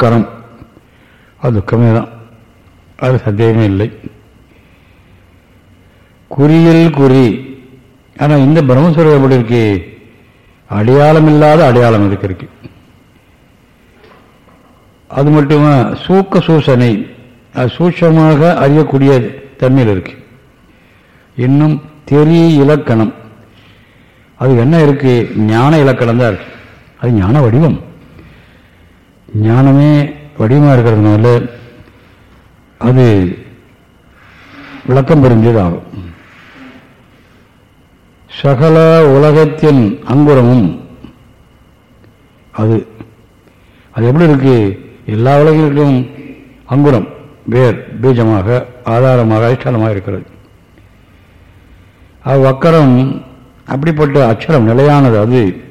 துக்கரம் அது துக்கமே தான். அது சந்தேகமே இல்லை. குறியில் குறி. ஆனால் இந்த பிரம்மஸ்வரம் எப்படி இருக்கு? அடையாளம் இல்லாத அடையாளம் இதுக்கு இருக்கு. அது மட்டுமா சூக்க சூசனை. அது சூட்சமாக அறியக்கூடிய தன்மையில் இருக்கு. இன்னும் தெரிய இலக்கணம். அது என்ன இருக்கு? ஞான இலக்கணம் தான் இருக்கு. அது ஞான வடிவம். ஞானமே வடிவமாக இருக்கிறதுனால அது விளக்கம் பெறுஞ்சது ஆகும் சகல உலகத்தின் அங்குரமும் அது. அது எப்படி இருக்கு? எல்லா உலகிற்கும் அங்குரம் வேர் பீஜமாக ஆதாரமாக அதிஷ்டானமாக இருக்கிறது. அவ்வக்கரம் அப்படிப்பட்ட அச்சரம் நிலையானது அது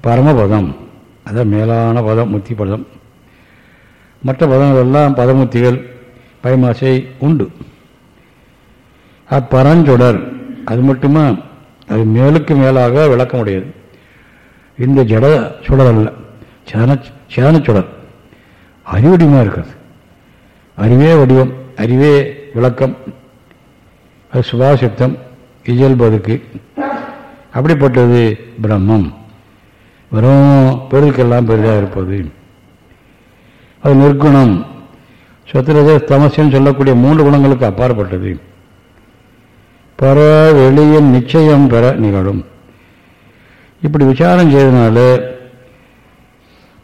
பரமபதம். அதான் மேலான பதம் முத்தி பதம். மற்ற பதங்கள் எல்லாம் பதமுத்திகள் பயமாசை உண்டு. அப்பரஞ்சொடர் அது மட்டுமா? அது மேலுக்கு மேலாக விளக்கமுடையது. இந்த ஜட சுடர் அல்ல சேன சேன சுடர். அறிவடிமாக இருக்கிறது. அறிவே வடிவம் அறிவே விளக்கம். அது சுபாசித்தம் இயல்பதுக்கு அப்படிப்பட்டது பிரம்மம். வெறும் பெருக்கெல்லாம் பெரிதாக இருப்பது. அது நிற்குணம். சொத்திரத தமசின்னு சொல்லக்கூடிய மூன்று குணங்களுக்கு அப்பாற்பட்டது. பர வெளியின் நிச்சயம் பெற நிகழும். இப்படி விசாரம் செய்தனால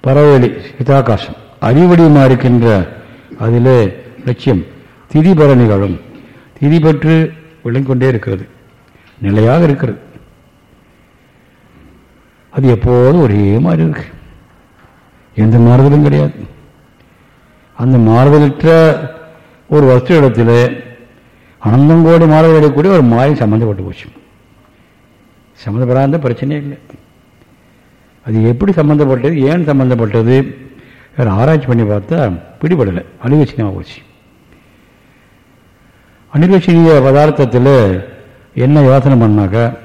பரவெளி சிதாகாசம் அறிவடியமாக இருக்கின்ற அதிலே லட்சியம் திதி பெற நிகழும். திதி பெற்று விளங்கொண்டே இருக்கிறது. நிலையாக இருக்கிறது. அது எப்போதும் ஒரே மாதிரி இருக்கு. எந்த மாறுதலும் கிடையாது. அந்த மாறுதலற்ற ஒரு வஸ்து இடத்துல அனந்தங்கோடி மாறுதல் அடையக்கூடிய ஒரு மாயம் சம்மந்தப்பட்டு போச்சு. சம்மந்தப்படாத பிரச்சனையே இல்லை. அது எப்படி சம்மந்தப்பட்டது ஏன் சம்மந்தப்பட்டது? வேறு ஆராய்ச்சி பண்ணி பார்த்தா பிடிபடலை. அணிவச்சினியாக போச்சு. அணிவச்சினிய பதார்த்தத்தில் என்ன யோசனை பண்ணாக்கா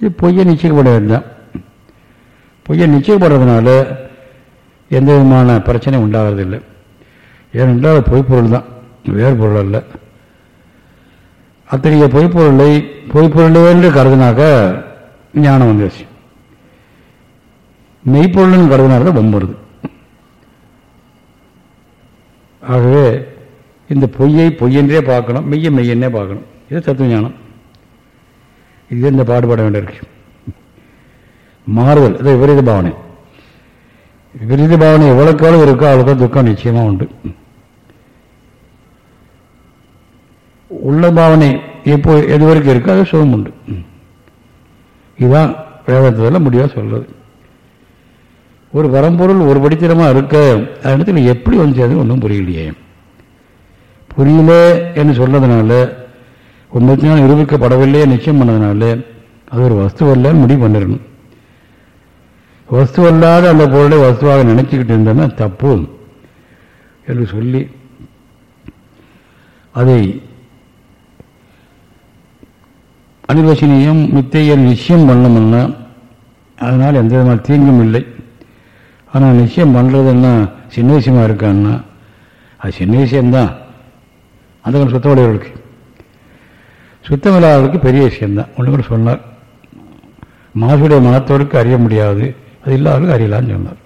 இது பொய்யை நிச்சயிக்கப்பட வேண்டாம். பொய்யை நிச்சயப்படுறதுனால எந்த விதமான பிரச்சனையும் உண்டாகிறதில்லை. ஏனென்றால் அது பொய்ப்பொருள் தான். வேறு பொருள் அல்ல. அத்தகைய பொய்ப்பொருளை பொய்ப்பொருளே என்று கருதினாக்க ஞானம் வந்துருச்சு. மெய்ப்பொருள்னு கருதினால தான் வம்புறது ஆகவே இந்த பொய்யை பொய்யென்றே பார்க்கணும் மெய்யை மெய்யென்னே பார்க்கணும். இது தத்துவ ஞானம். இது இந்த பாடுபட வேண்டியிருக்கு. மாறுதல். இது விபரீத பாவனை. விபரீத பாவனை எவ்வளோக்கு எவ்வளோ இருக்கோ அவ்வளோக்கு துக்கம் நிச்சயமாக உண்டு. உள்ள பாவனை எப்போ எது வரைக்கும் இருக்கோ அது சுகம் உண்டு. இதுதான் வேதத்தில் முடிவாக சொல்றது. ஒரு வரம்பொருள் ஒரு படித்திரமாக இருக்க அந்த இடத்துல எப்படி வந்து சேர்ந்து ஒன்றும் புரியலையே. புரியல என்று சொன்னதுனால உண்மைத்தினால் நிரூபிக்கப்படவில்லையே நிச்சயம் பண்ணதுனால அது ஒரு வஸ்துவல்ல முடிவு பண்ணிடணும். வஸ்துவல்லாத அந்த பொருளை வஸ்துவாக நினைச்சுக்கிட்டு இருந்தோம்னா தப்பு என்று சொல்லி அதை அனிர்வசனியம் மித்தையர் நிச்சயம் பண்ணணும்னா அதனால் எந்த விதமான தீங்கும் இல்லை. ஆனால் நிச்சயம் பண்ணுறதுன்னா சின்ன விஷயமா இருக்கான்னா அது சின்ன விஷயம்தான். அந்த சுத்தமுடையவர்களுக்கு சுத்தமில்லாதவர்களுக்கு பெரிய விஷயம்தான். ஒன்று கூட சொன்னார் மாசுடைய மனத்தோருக்கு அறிய முடியாது. அது இல்லாதவர்களுக்கு அறியலான்னு சொன்னார்.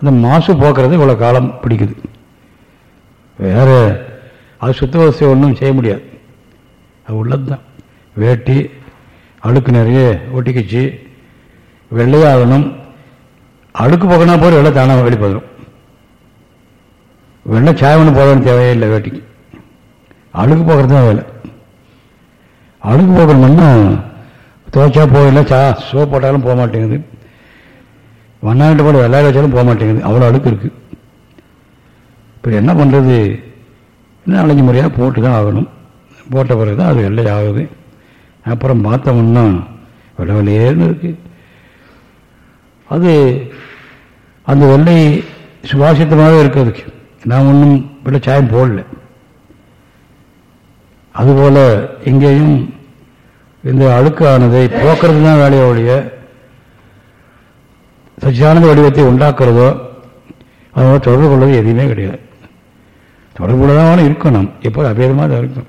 அந்த மாசு போக்குறது இவ்வளோ காலம் பிடிக்குது. வேற அது சுத்த ஒன்றும் செய்ய முடியாது. அது உள்ளது தான் வேட்டி அழுக்கு நிறைய ஒட்டிக்கிச்சு. வெள்ளையாகணும். அழுக்கு போகனா போகிற வெள்ளை தானாக வெளிப்பதும் வெள்ளை சாயவனு போகணும்னு தேவையே இல்லை வேட்டிக்கு. அழுக்கு போகிறது தான் வேலை. அழுக்கு போகணும்னா துவைச்சா போயிடல சா சோப் போட்டாலும் போக மாட்டேங்குது. வண்ணாண்டு போட வெள்ளாய வச்சாலும் போக மாட்டேங்குது. அவ்வளோ அழுக்கு இருக்குது இப்போ என்ன பண்ணுறது இன்னும் அலைஞ்சு முறையாக போட்டு தான் ஆகணும். போட்ட பிறகு தான் அது வெள்ளை ஆகுது. அப்புறம் பார்த்தோம்னா வெள்ளை வெள்ளையேன்னு இருக்குது அது அந்த வெள்ளை சுபாசித்தமாகவே இருக்கிறதுக்கு நான் ஒன்றும் வெள்ளை சாயம் போடல. அதுபோல் எங்கேயும் இந்த அழுக்கானதை போக்குறது தான் வேலையை ஒழிய சச்சியானந்த வடிவத்தை உண்டாக்குறதோ அதோட தொடர்பு கொள்வது எதுவுமே கிடையாது. தொடர்புள்ளதான இருக்கணும். எப்போ அபேதமாக தான் இருக்கும்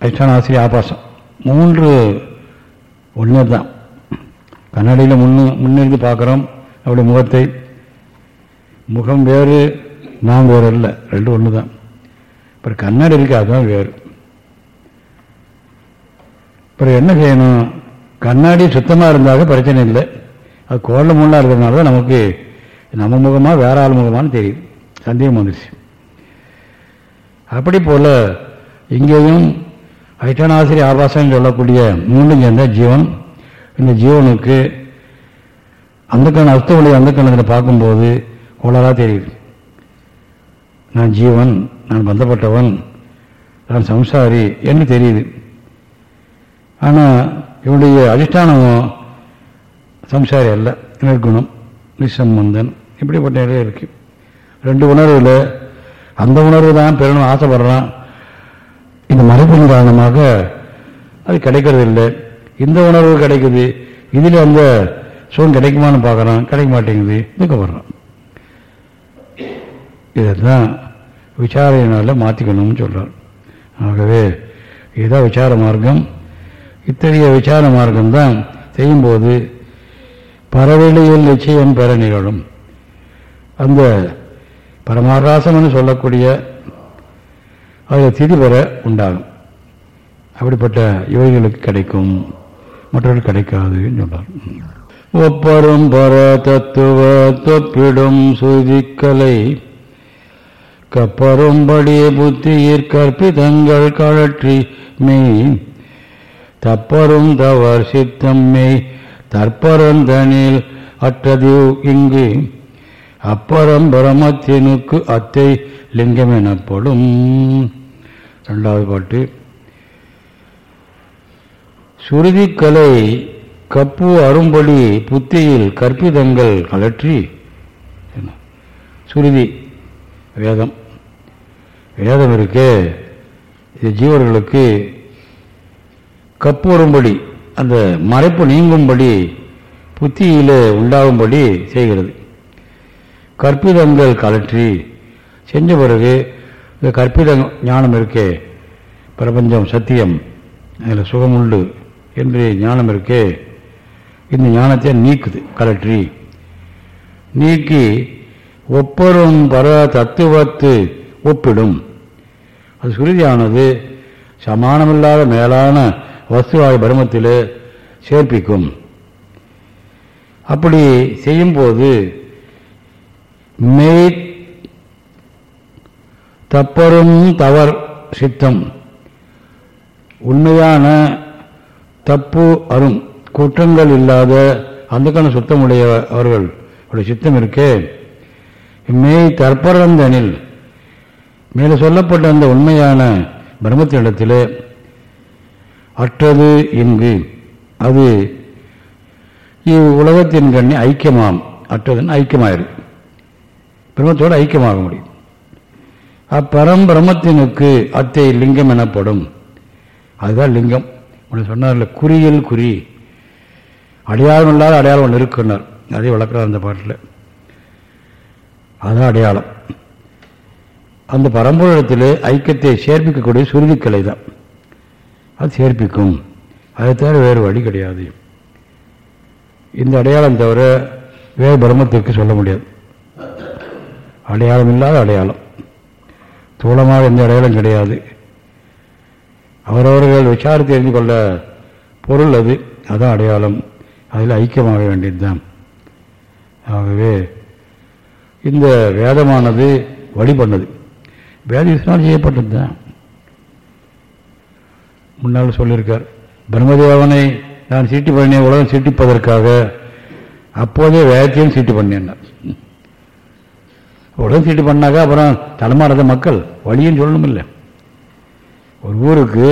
அதிஷ்டானாசிரிய ஆபாசம். மூன்று ஒன்று தான் கண்ணாடியில் முன்னு முன்னிருந்து பார்க்குறோம். அப்படி முகத்தை. முகம் வேறு நாம் வேறு இல்லை ரெண்டும் ஒன்று தான் அப்புறம் கண்ணாடி இருக்கு அதுதான் வேறு. அப்புறம் என்ன செய்யணும்? கண்ணாடி சுத்தமாக இருந்தாக பிரச்சனை இல்லை. அது கோல முள்ளாக இருக்கிறதுனால தான் நமக்கு நம்ம முகமாக வேற ஆள் முகமானு தெரியுது. சந்தேகம் வந்துருச்சு. அப்படி போல் இங்கேயும் ஐட்டனாசிரி ஆபாசம் சொல்லக்கூடிய மூன்றும் சேர்ந்த ஜீவன் இந்த ஜீவனுக்கு அந்த கண் அர்த்தமுடைய அந்த கணத்தில் பார்க்கும்போது கோளராக தெரியுது. நான் ஜீவன் நான் பந்தப்பட்டவன் நான் சம்சாரி என்று தெரியுது. ஆனால் இவனுடைய அதிஷ்டானமோ சம்சாரி அல்ல. நிர்குணம் நிசம்பந்தன் இப்படிப்பட்ட நிலையில் இருக்கு. ரெண்டு உணர்வில் அந்த உணர்வு தான் பெறணும் ஆசைப்படுறான். இந்த மறைப்பின் காரணமாக அது கிடைக்கிறது இல்லை. இந்த உணர்வு கிடைக்குது. இதில் அந்த சுகம் கிடைக்குமான்னு பார்க்குறான். கிடைக்க மாட்டேங்குது. துக்கப்படுறான் இதெல்லாம் விசாரணையினால் மாற்றிக்கணும்னு சொல்கிறார் ஆகவே இதுதான் விசார மார்க்கம். இத்தகைய விசார மார்க்கம்தான் செய்யும்போது பரவெளியில் நிச்சயம் பெற நிகழும். அந்த பரமாகாசம்னு சொல்லக்கூடிய அதில் திதி பெற உண்டாகும். அப்படிப்பட்ட யோகிகளுக்கு கிடைக்கும் மற்றவர்கள் கிடைக்காதுன்னு சொல்றார். ஒப்பரும் பர தத்துவ தொப்பிடும் சுதிக்கலை கப்பரும்படி புத்தியிற் கற்பிதங்கள் கழற்றி மெய் தப்பரும் சித்தம்மை தற்பரந்தனில் அற்றது இங்கு. அப்பறம் பிரமத்தினுக்கு அத்தை லிங்கம் எனப்படும் ரெண்டாவது பாட்டு. சுருதிக்கலை கப்பு அரும்பொழி புத்தியில் கற்பிதங்கள் கலற்றி. சுருதி வேதம். வேதம் இருக்கு. இது ஜீவர்களுக்கு கப்புவரும்படி அந்த மறைப்பு நீங்கும்படி புத்தியில் உண்டாகும்படி செய்கிறது. கற்பிதங்கள் கலற்றி செஞ்ச பிறகு இந்த கற்பித ஞானம் இருக்கே பிரபஞ்சம் சத்தியம் அதில் சுகம் உண்டு என்று ஞானம் இருக்கே இந்த ஞானத்தை நீக்குது கலற்றி. நீக்கி ஒப்பரும் பர தத்துவத்து ஒப்பிடும். அது சுருதியானது சமானமில்லாத மேலான வசுவாய் பிரமத்தில் சேர்ப்பிக்கும். அப்படி செய்யும்போது மெய் தப்பரும் தவர் சித்தம். உண்மையான தப்பு அரும் குற்றங்கள் இல்லாத அந்த சுத்தமுடைய அவர்கள் அவருடைய சித்தம் இருக்கே. மெய் தற்பரந்தனில் மேலே சொல்லப்பட்ட அந்த உண்மையான பிரம்மத்தினிடத்தில் அற்றது இங்கு. அது இவ்வுலகத்தின் கண்ணி ஐக்கியமாம். அற்றதுன்னு ஐக்கியமாயிரு. பிரம்மத்தோடு ஐக்கியமாக முடியும். அப்பரம் பிரம்மத்தினுக்கு அத்தை லிங்கம் எனப்படும். அதுதான் லிங்கம். ஒன்று சொன்னார்ல குறியில் குறி. அடையாளம் இல்லாத அடையாளம் ஒன்று இருக்குன்னார் அதே வளர்க்குறார் அந்த பாட்டில். அதுதான் அடையாளம். அந்த பரம்பொருளத்தில் ஐக்கியத்தை சேர்ப்பிக்கக்கூடிய சுருதிக்கலை தான். அது சேர்ப்பிக்கும். அதை தவிர வேறு வழி கிடையாது. இந்த அடையாளம் தவிர வேறு பிரம்மத்திற்கு சொல்ல முடியாது. அடையாளம் இல்லாத அடையாளம். தூளமாக எந்த அடையாளம் கிடையாது. அவரவர்கள் விசாரித்து தெரிந்து கொள்ள பொருள் அது. அதான் அடையாளம். அதில் ஐக்கியமாக வேண்டியதுதான். ஆகவே இந்த வேதமானது வழி பண்ணது வேத விசாரணை செய்யப்பட்டது தான் முன்னால் சொல்லியிருக்கார். பிரம்மதேவனை நான் சீட்டி பண்ணேன் உலகம் சீட்டிப்பதற்காக. அப்போதே வேதத்தையும் சீட்டு பண்ணேன் உலகம் சீட்டு பண்ணாக்கா அப்புறம் தலைமாறத மக்கள் வழியும் சொல்லணும் இல்லை ஒரு ஊருக்கு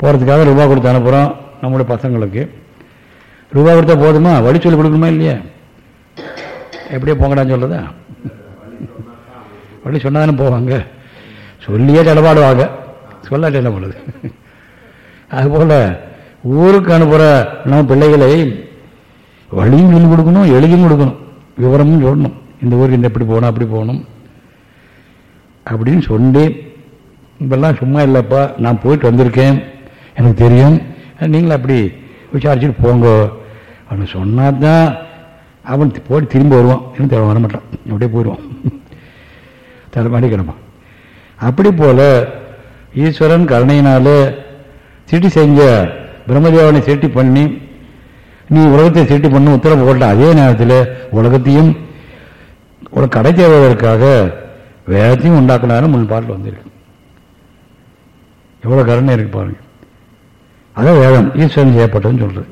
போகிறதுக்காக ரூபா கொடுத்து அனுப்புகிறோம் நம்மளுடைய பசங்களுக்கு. ரூபா கொடுத்தா போதுமா? வழி சொல்லி கொடுக்கணுமா இல்லையா? எப்படியே போங்கடான்னு சொல்றதா? வழி சொன்னாதானே போவாங்க. சொல்லியே தடபாடுவாங்க சொல்லாட்டி என்ன பண்ணுது? அதுபோல் ஊருக்கு அனுப்புகிற நம்ம பிள்ளைகளை வழியும் சொல்லிக் கொடுக்கணும் எழுதியும் கொடுக்கணும். விவரமும் சொல்லணும். இந்த ஊருக்கு இந்த எப்படி போகணும் அப்படி போகணும். அப்படின்னு சொல்லி இப்பெல்லாம் சும்மா இல்லைப்பா நான் போயிட்டு வந்திருக்கேன். எனக்கு தெரியும். நீங்களும் அப்படி விசாரிச்சுட்டு போங்க அவன் சொன்னால் தான் அவன் போய் திரும்பி வருவான். இன்னும் தேவை வரமாட்டான் அப்படியே போயிடுவான். தலைமாடி கிடப்பான். அப்படி போல் ஈஸ்வரன் கருணையினால சிட்டி செஞ்ச பிரம்மதேவனை சிருட்டி பண்ணி நீ உலகத்தை சிருட்டி பண்ண உத்தரவு போட்ட அதே நேரத்தில் உலகத்தையும் ஒரு கடை தேடுவதற்காக வேதத்தையும் உண்டாக்குனாலும் முன் பாட்டில் வந்திருக்கு. எவ்வளோ கருணை இருக்கு பாருங்க. அதான் வேதம். ஈஸ்வரன் செய்யப்பட்டதுன்னு சொல்றது.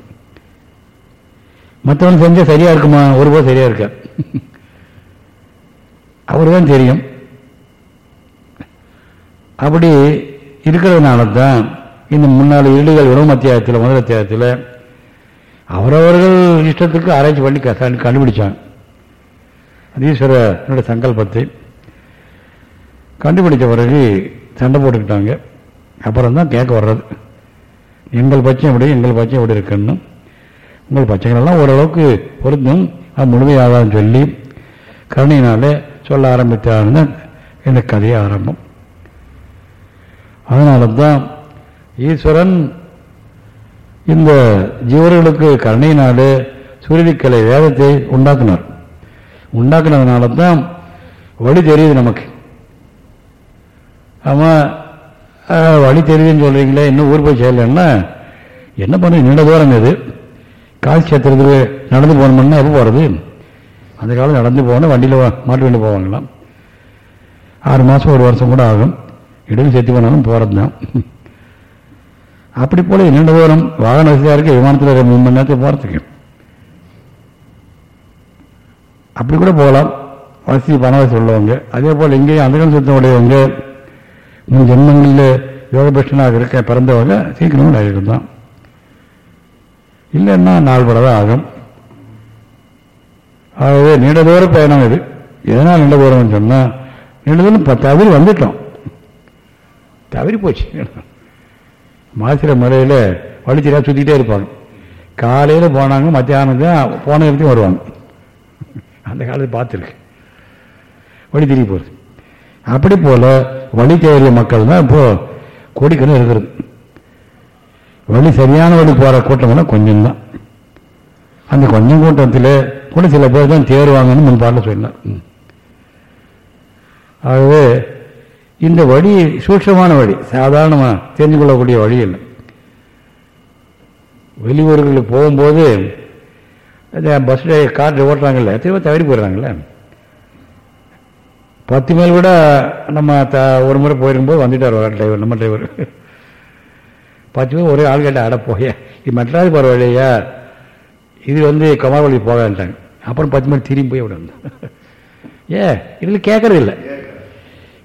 மற்றவன் செஞ்சால் சரியா இருக்குமா? ஒருபோது சரியா இருக்க அவரு தான் தெரியும். அப்படி இருக்கிறதுனால தான் இந்த முன்னாள் இறுதிகள் உணவு அத்தியாயத்தில் முதல் அத்தியாயத்தில் அவரவர்கள் இஷ்டத்துக்கு ஆராய்ச்சி பண்ணி க- கண்டுபிடிச்சாங்க. ஈஸ்வரனுடைய சங்கல்பத்தை. கண்டுபிடிச்ச பிறகு சண்டை போட்டுக்கிட்டாங்க. அப்புறம் தான் கேட்க வர்றது. எங்கள் பட்சம் எப்படி எங்கள் பட்சம் எப்படி இருக்குன்னு. உங்கள் பச்சைகளெல்லாம் ஓரளவுக்கு பொருந்தும். அது முழுமையாகாதுன்னு சொல்லி கருணையினாலே சொல்ல ஆரம்பித்தான்னு இந்த கதையை ஆரம்பம். அதனால தான் ஈஸ்வரன் இந்த ஜீவர்களுக்கு கருணையினாலே சுருதிக்கலை வேதத்தை உண்டாக்குனார். உண்டாக்குனதுனால தான் வழி தெரியுது நமக்கு. ஆமாம் வழி தெரியுதுன்னு சொல்கிறீங்களே இன்னும் ஊர் போய் செய்யலைன்னா என்ன பண்ண நீண்ட தூரம் இது. காசி சேத்திரத்துக்கு நடந்து போகணும்னா எப்போ போகிறது அந்த காலம் நடந்து போனால் வண்டியில் மாட்டு வண்டி போவாங்களாம். ஆறு மாதம் ஒரு வருஷம் கூட ஆகும். இடையில் சேர்த்து போனாலும் போகிறது தான் அப்படி போல நீண்ட தூரம் வாகன வசதியாக இருக்க விமானத்தில் ஒரு மூணு மணி நேரத்தை போகிறதுக்கு அப்படி கூட போகலாம். வசதி பண வசதி உள்ளவங்க அதே போல் இங்கேயும் அந்த காலம் சுத்தம் உடையவங்க முன் ஜென்மங்களில் யோகபட்சனாக இருக்க பிறந்தவங்க சீக்கிரமும் ஆகிருக்கும் தான். இல்லைன்னா நாள் தான் ஆகும். ஆகவே நீண்ட தூர பயணம் இது எதனால் நீண்ட தூரம்னு சொன்னால் நீண்ட தூரம் ப- தவறி வந்துட்டோம். தவறி போச்சு. மாசிர முறையில் வழிச்சிரியா சுற்றிக்கிட்டே இருப்பாங்க. காலையில் போனாங்க மத்தியானம் தான் போன இடத்தையும் வருவாங்க. அந்த காலத்தை பார்த்துருக்கு. வழி திரும்பி போகிறது அப்படி போல வழி தேவைய மக்கள் தான் இப்போ கோடிக்கணும் இருக்கிறது. வழி சரியான வழி போகிற கூட்டம்லாம் கொஞ்சம் தான். அந்த கொஞ்சம் கூட்டத்தில் கூட சில பேர் தான் தேருவாங்கன்னு முன்பாட்டில் சொன்னார். ஆகவே இந்த வழி சூட்சமான வழி சாதாரணமாக தெரிஞ்சு கொள்ளக்கூடிய வழி இல்லை. வெளியூர்களுக்கு போகும்போது இந்த பஸ்ஸில் காரில் ஓட்டுறாங்கல்ல திரும்ப தவறி போயிடுறாங்கல்ல. பத்து மேல் கூட நம்ம த ஒரு முறை போயிருக்கும்போது வந்துட்டார் வர டிரைவர் நம்ம டிரைவர் பத்து பேர் ஒரே ஆள் கேட்டால் அட போய இது மெட்ராஸ் பரவாயில்லையா இது வந்து கமாவளி போகான்ட்டாங்க அப்புறம் பத்து மணி திரும்பி போய் விட ஏ இதில் கேட்கறது இல்லை.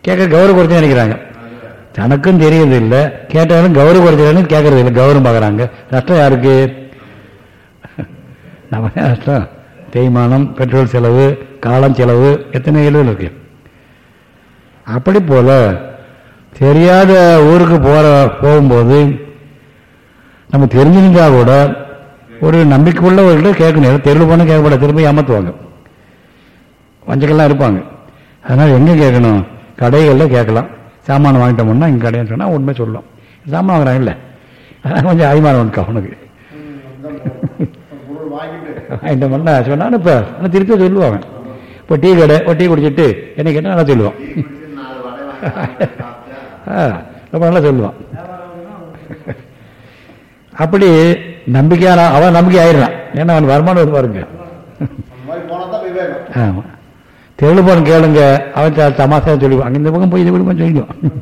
கேட்க கௌரவ குறைச்சு நினைக்கிறாங்க. தனக்கும் தெரியறது இல்லை. கேட்டாலும் கௌரவ குறைச்சாலும் கேட்கறது இல்லை. கௌரவம் பார்க்குறாங்க. நஷ்டம் யாருக்கு? நம்ம நஷ்டம். தேய்மானம் பெட்ரோல் செலவு காலம் செலவு எத்தனை இலவில் இருக்கு? அப்படி போல தெரியாத ஊருக்கு போகிற போகும்போது நம்ம தெரிஞ்சிருந்தா கூட ஒரு நம்பிக்கை உள்ளவர்கள்ட்ட கேட்கணும் தெருவில் போனால் கேட்கப்பட திரும்ப ஏமாத்துவாங்க. வஞ்சக்கெல்லாம் இருப்பாங்க. அதனால் எங்கே கேட்கணும்? கடைகளில் கேட்கலாம். சாமான் வாங்கிட்டோம்னா இங்கே கடைன்னு சொன்னால் உண்மை சொல்லலாம் சாமான் வாங்குறாங்கல்ல அதான் கொஞ்சம் உனக்கு. அவனுக்கு வாங்கிட்டோம்னா சொன்னான்னு இப்போ ஆனால் திருப்பி சொல்லுவாங்க. இப்போ டீ கடை ஒரு டீ குடிச்சிட்டு என்ன கேட்டால் நல்லா சொல்லுவான். ரொம்ப நல்லா சொல்லுவான். அப்படி நம்பிக்கையான அவன் நம்பிக்கை ஆயிடுறான் ஏன்னா அவன் வருமானம் பாருங்க. விவேகம். ஆமாம் கேளுப்பான் கேளுங்க அவன் த- தமாஷா அங்கே இந்த பக்கம் போய் இது விடுமா சொல்லிடுவான்.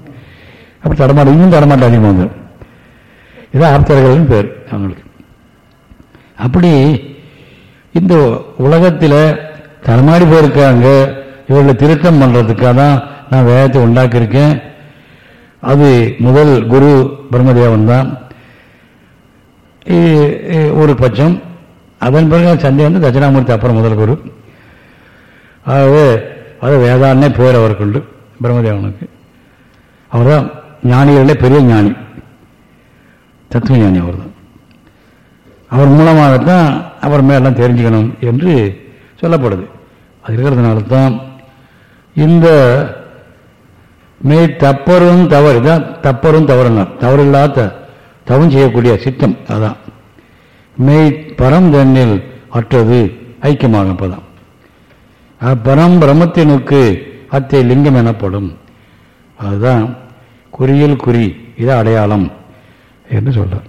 அப்படி தடமாட்டம் இன்னும் தடமாட்டம் அதிகமாக வந்து. இதான் ஆப்தர்கள்னு பேர் அவங்களுக்கு. அப்படி இந்த உலகத்தில் தடமாடி போயிருக்காங்க. இவர்களை திருத்தம் பண்ணுறதுக்காக தான் நான் வேதத்தை உண்டாக்கியிருக்கேன். அது முதல் குரு பிரம்மதேவன் தான். ஒரு பட்சம். அதன் பிறகு சந்தேகம் வந்து தட்சிணாமூர்த்தி அப்புறம் முதல் குரு. ஆகவே அது வேதான்னே பேர் அவருக்குண்டு பிரம்மதேவனுக்கு. அவர் தான் ஞானிகளிலே பெரிய ஞானி. தத்துவ ஞானி அவர் தான் அவர் மூலமாகத்தான் அவர் மேலாம் தெரிஞ்சுக்கணும் என்று சொல்லப்படுது. அது இருக்கிறதுனால தான் இந்த மெய் தப்பரும் தவறு தான் தப்பரும் தவறுனார். தவறில்லாத தவம் செய்யக்கூடிய சித்தம் அதான். மெய் பரம் தன்னில் அற்றது ஐக்கியமாகும் இப்போதான் பரம் பிரம்மத்தினுக்கு அத்தை லிங்கம் எனப்படும். அதுதான் குறியில் குறி இது அடையாளம் என்று சொல்றார்.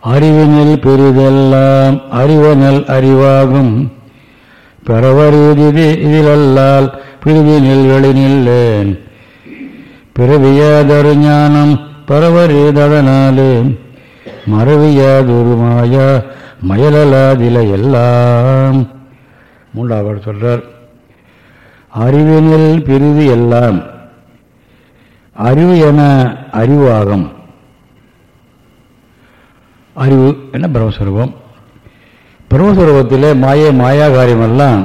அறிவினில் பெரிதெல்லாம் அறிவனல் அறிவாகும். பெறவருவது இதிலல்லால் பிரிவினில் வெளிநில்லேன். பிறவியாதொரு ஞானம் பரவருததனாலே. மறவியாதொரு மாயா மயலலாதில எல்லாம். மூன்றாவது சொல்றார் அறிவினில் பிரிவு எல்லாம் அறிவு என அறிவாகும். அறிவு என்ன பிரம்மஸ்வரூபம்? பிரம்மஸ்வரூபத்தில் மாய மாயா காரியமெல்லாம்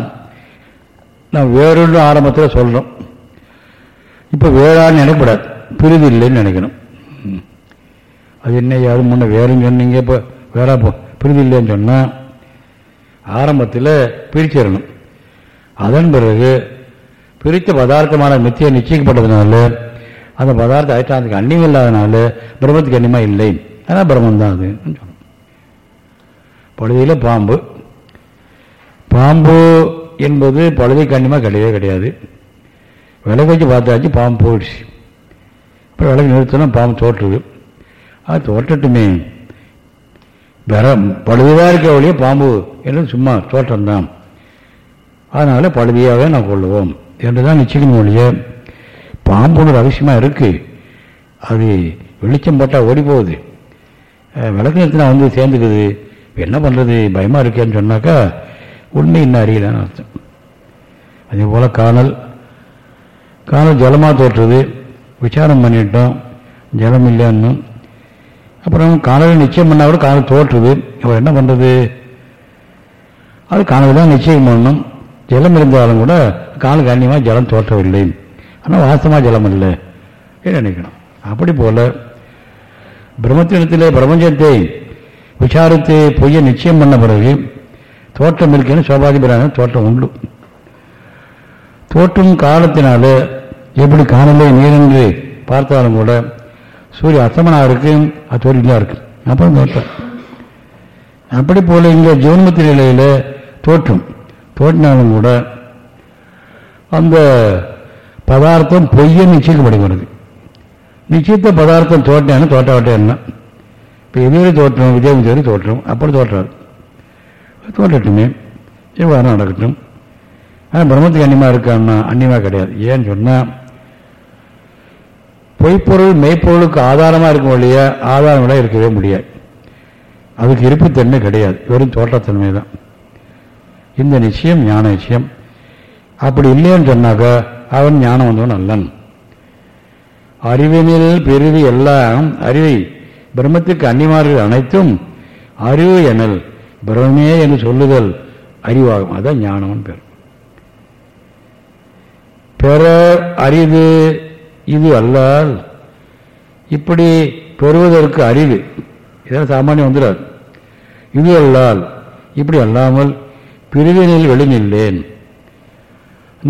நான் வேறொன்று ஆரம்பத்தில் சொல்கிறோம் இப்போ வேறான்னு நினைக்கூடாது. பிரிவு இல்லைன்னு நினைக்கணும் அது என்ன யாரும் முன்ன வேறுன்னு சொன்னீங்க இப்போ வேறா போ புரிதில்லைன்னு சொன்னால் ஆரம்பத்தில் பிரிச்சிடணும். அதன் பிறகு பிரித்த பதார்த்தமான மித்தியை நிச்சயிக்கப்பட்டதுனால அந்த பதார்த்த அதிஷ்டானத்துக்கு அந்நியம் இல்லாதனால பிரம்மத்துக்கு அந்நியமாக இல்லை. ஆனால் பிரம்மம் தான் அது சொல்லணும் பழுதியில் பாம்பு. பாம்பு என்பது பழுதி கண்ணியமாக கிடையவே கிடையாது. விளக்கு வச்சு பார்த்தாச்சு பாம்பு போயிடுச்சு. அப்புறம் விளக்கு நிறுத்தினா பாம்பு தோற்றுது. அது தோற்றட்டுமே. வேற பழுதியாக இருக்க வழியே பாம்பு என்று சும்மா தோற்றம்தான் அதனால் பழுதியாகவே நான் கொள்ளுவோம். என்று தான் நிச்சயம் ஒழிய பாம்புன்னு ரகசியமாக இருக்குது அது வெளிச்சம் போட்டால் ஓடி போகுது. விளக்கு நிறுத்தினா வந்து சேர்ந்துக்குது. என்ன பண்ணுறது பயமாக இருக்கேன்னு சொன்னாக்கா உண்மை இன்னும் அறியலான்னு அர்த்தம். அதே போல் காணல். காணல் ஜலமாக தோற்றுறது விசாரம் பண்ணிட்டோம். ஜலம் இல்லைன்னு அப்புறம் காணலை நிச்சயம் பண்ணால் கூட காணல் தோற்றுது. அப்புறம் என்ன பண்ணுறது அது காணல் தான் நிச்சயம் பண்ணணும் ஜலம் இருந்தாலும் கூட காணல் கண்ணியமாக ஜலம் தோற்றவில்லை. ஆனால் வாசமாக ஜலம் இல்லை நினைக்கணும். அப்படி போல பிரம்மத்தினத்திலே பிரபஞ்சத்தை விசாரித்து பொய்ய நிச்சயம் பண்ண பிறகு தோற்றம் இருக்கேன்னு சோபாதிபரான தோற்றம் உண்டு. தோற்றும் காலத்தினால எப்படி காணலை நீரென்று பார்த்தாலும் கூட சூரிய அஸ்தமனம் இருக்கு அது தோற்றிட்டு இருக்கு. அப்புறம் தோற்றம் அப்படி போல இங்கே ஜீவன்மத்தி நிலையில் தோற்றும். தோற்றினாலும் கூட அந்த பதார்த்தம் பொய்யை நிச்சயிக்கப்படுகிறது. நிச்சயத்த பதார்த்தம் தோட்டினான்னு தோட்டவட்டே என்ன? இப்போ எதுவரை தோற்றம் விஜயம் தேடி தோற்றம் அப்படி தோற்றாது தோற்றட்டுமே. இவ்வாறு நடக்கட்டும். ஆனால் பிரம்மத்துக்கு அன்னியமாக இருக்கான்னா அன்னியமாக கிடையாது. ஏன்னு சொன்னால் பொய்ப்பொருள் மெய்ப்பொருளுக்கு ஆதாரமாக இருக்கும் வழிய ஆதாரங்களாக இருக்கவே முடியாது. அதுக்கு இருப்புத்தன்மை கிடையாது. வெறும் தோற்றத்தன்மை தான். இந்த நிச்சயம் ஞான நிச்சயம். அப்படி இல்லைன்னு சொன்னாக்கா அவன் ஞானம் வந்தவன் அல்லன் அறிவினில் பெருவி எல்லாம் அறிவை பிரம்மத்துக்கு அன்னிமார்கள் அனைத்தும் அறிவு எனல் பிரம்மே என்று சொல்லுதல் அறிவாகும். அதான் ஞானம்னு பேர். பெற அரிது இது அல்லால் இப்படி பெறுவதற்கு அறிவு இதெல்லாம் சாமானியம் வந்துடாது. இது அல்லால் இப்படி அல்லாமல் பிரிவினில் வெளிநில்லேன்.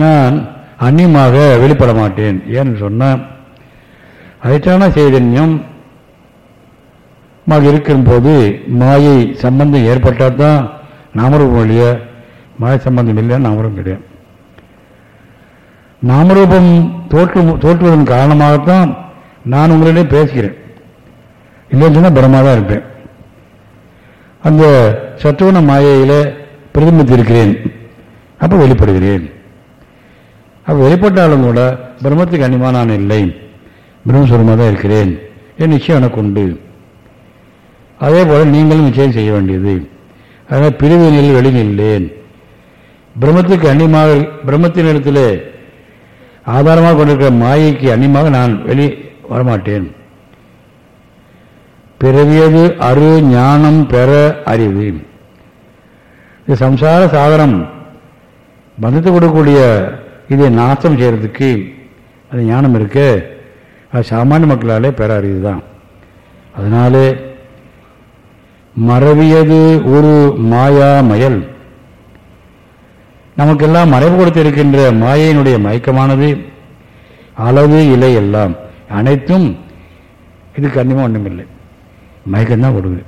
நான் அந்நியமாக வெளிப்பட மாட்டேன். ஏன்னு சொன்னால் அதிஷ்டான சைதன்யம் மாக இருக்கும்போது மாயை சம்பந்தம் ஏற்பட்டால் தான் நாமரூபம் இல்லையா? மாய சம்பந்தம் இல்லைன்னு நாமரும் கிடையாது. நாமரூபம் தோற்று தோற்றுவதன் காரணமாகத்தான் நான் உங்களிடையே பேசுகிறேன். இல்லைன்னு சொன்னால் பிரமா தான் இருப்பேன். அந்த சத்துவன மாயையில் பிரதிபலித்து இருக்கிறேன் அப்போ வெளிப்படுகிறேன். அப்போ வெளிப்பட்டாலும் கூட பிரம்மத்துக்கு அனிமா நான் இல்லை. பிரம்மஸ்வரமாக தான் இருக்கிறேன். என் நிச்சயம் எனக்கு உண்டு. அதே போல் நீங்களும் நிச்சயம் செய்ய வேண்டியது. அதனால் பிரிவினில் வெளிநில்லேன். பிரம்மத்துக்கு அந்நியமாக பிரம்மத்தின் இடத்திலே ஆதாரமாக கொண்டிருக்கிற மாயைக்கு அந்நியமாக நான் வெளி வரமாட்டேன். பிறவியது அரு ஞானம் பெற அறிவு. இது சம்சார சாகரம். பந்தத்தை கொடுக்கக்கூடிய இதை நாசம் செய்கிறதுக்கு அது ஞானம் இருக்கு அது சாமானிய மக்களாலே பெற அறிவு தான் அதனாலே மறவியது ஒரு மாயா மயல் நமக்கெல்லாம் மறைவு கொடுத்திருக்கின்ற மாயையினுடைய மயக்கமானது அளவு இலை எல்லாம் அனைத்தும் இதுக்கு கண்டிப்பாக ஒன்றுமில்லை மயக்கம்தான் விடுது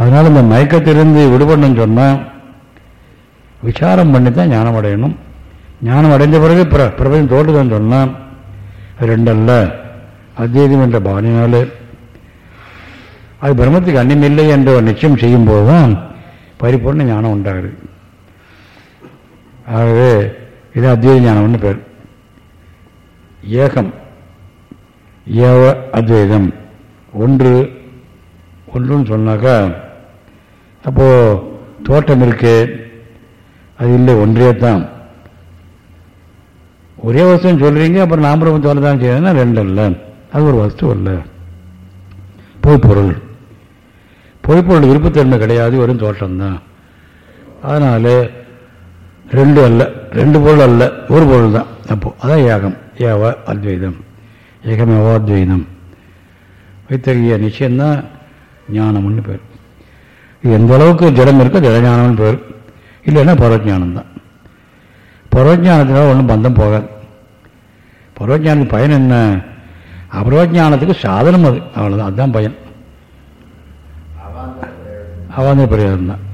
அதனால் இந்த மயக்கத்திலிருந்து விடுபடணும்னு சொன்னால் விசாரம் பண்ணி தான் ஞானம் அடையணும். ஞானம் அடைஞ்ச பிறகு பிர பிரபஞ்சம் தோட்டுதான் சொன்னால் ரெண்டல்ல அத்வைதம் என்ற பாவனையினால அது பிரம்மத்துக்கு அன்னியமில்லை என்ற நிச்சயம் செய்யும்போது தான் பரிபூர்ண ஞானம் உண்டாகுது. ஆகவே இது அத்வைத ஞானம்னு பேர். ஏகம். ஏவ அத்வைதம். ஒன்று ஒன்றுன்னு சொன்னாக்கா அப்போது தோட்டம் இருக்கு அது இல்லை ஒன்றே தான். ஒரே வஸ்துன்னு சொல்கிறீங்க அப்புறம் நாமரம் சொல்ல தான் செய்யணும்னா ரெண்டு இல்லை அது ஒரு வஸ்து இல்லை பொய்ப்பொருள். பொய்ப்பொருள் விருப்பத்தன்மை கிடையாது வெறும் தோட்டம்தான். அதனால் ரெண்டு அல்ல ரெண்டு பொருள் அல்ல ஒரு பொருள் தான். அப்போ அதான் ஏகம். ஏவ அத்வைதம். ஏகமேவா அத்வைதம். இத்தகைய நிச்சயம்தான் ஞானம்னு பேர். இது எந்த அளவுக்கு ஜடம் இருக்கோ ஜடஞானம்னு பேர். இல்லைன்னா பரவஜானம் தான். பரவஜானத்தினால ஒன்றும் பந்தம் போகாது. பரவஜானத்துக்கு பயன் என்ன? அபரவஜானத்துக்கு சாதனம் அது. அவ்வளோதான் அதுதான் பயன். அவாந்த பிரயோகம் தான்.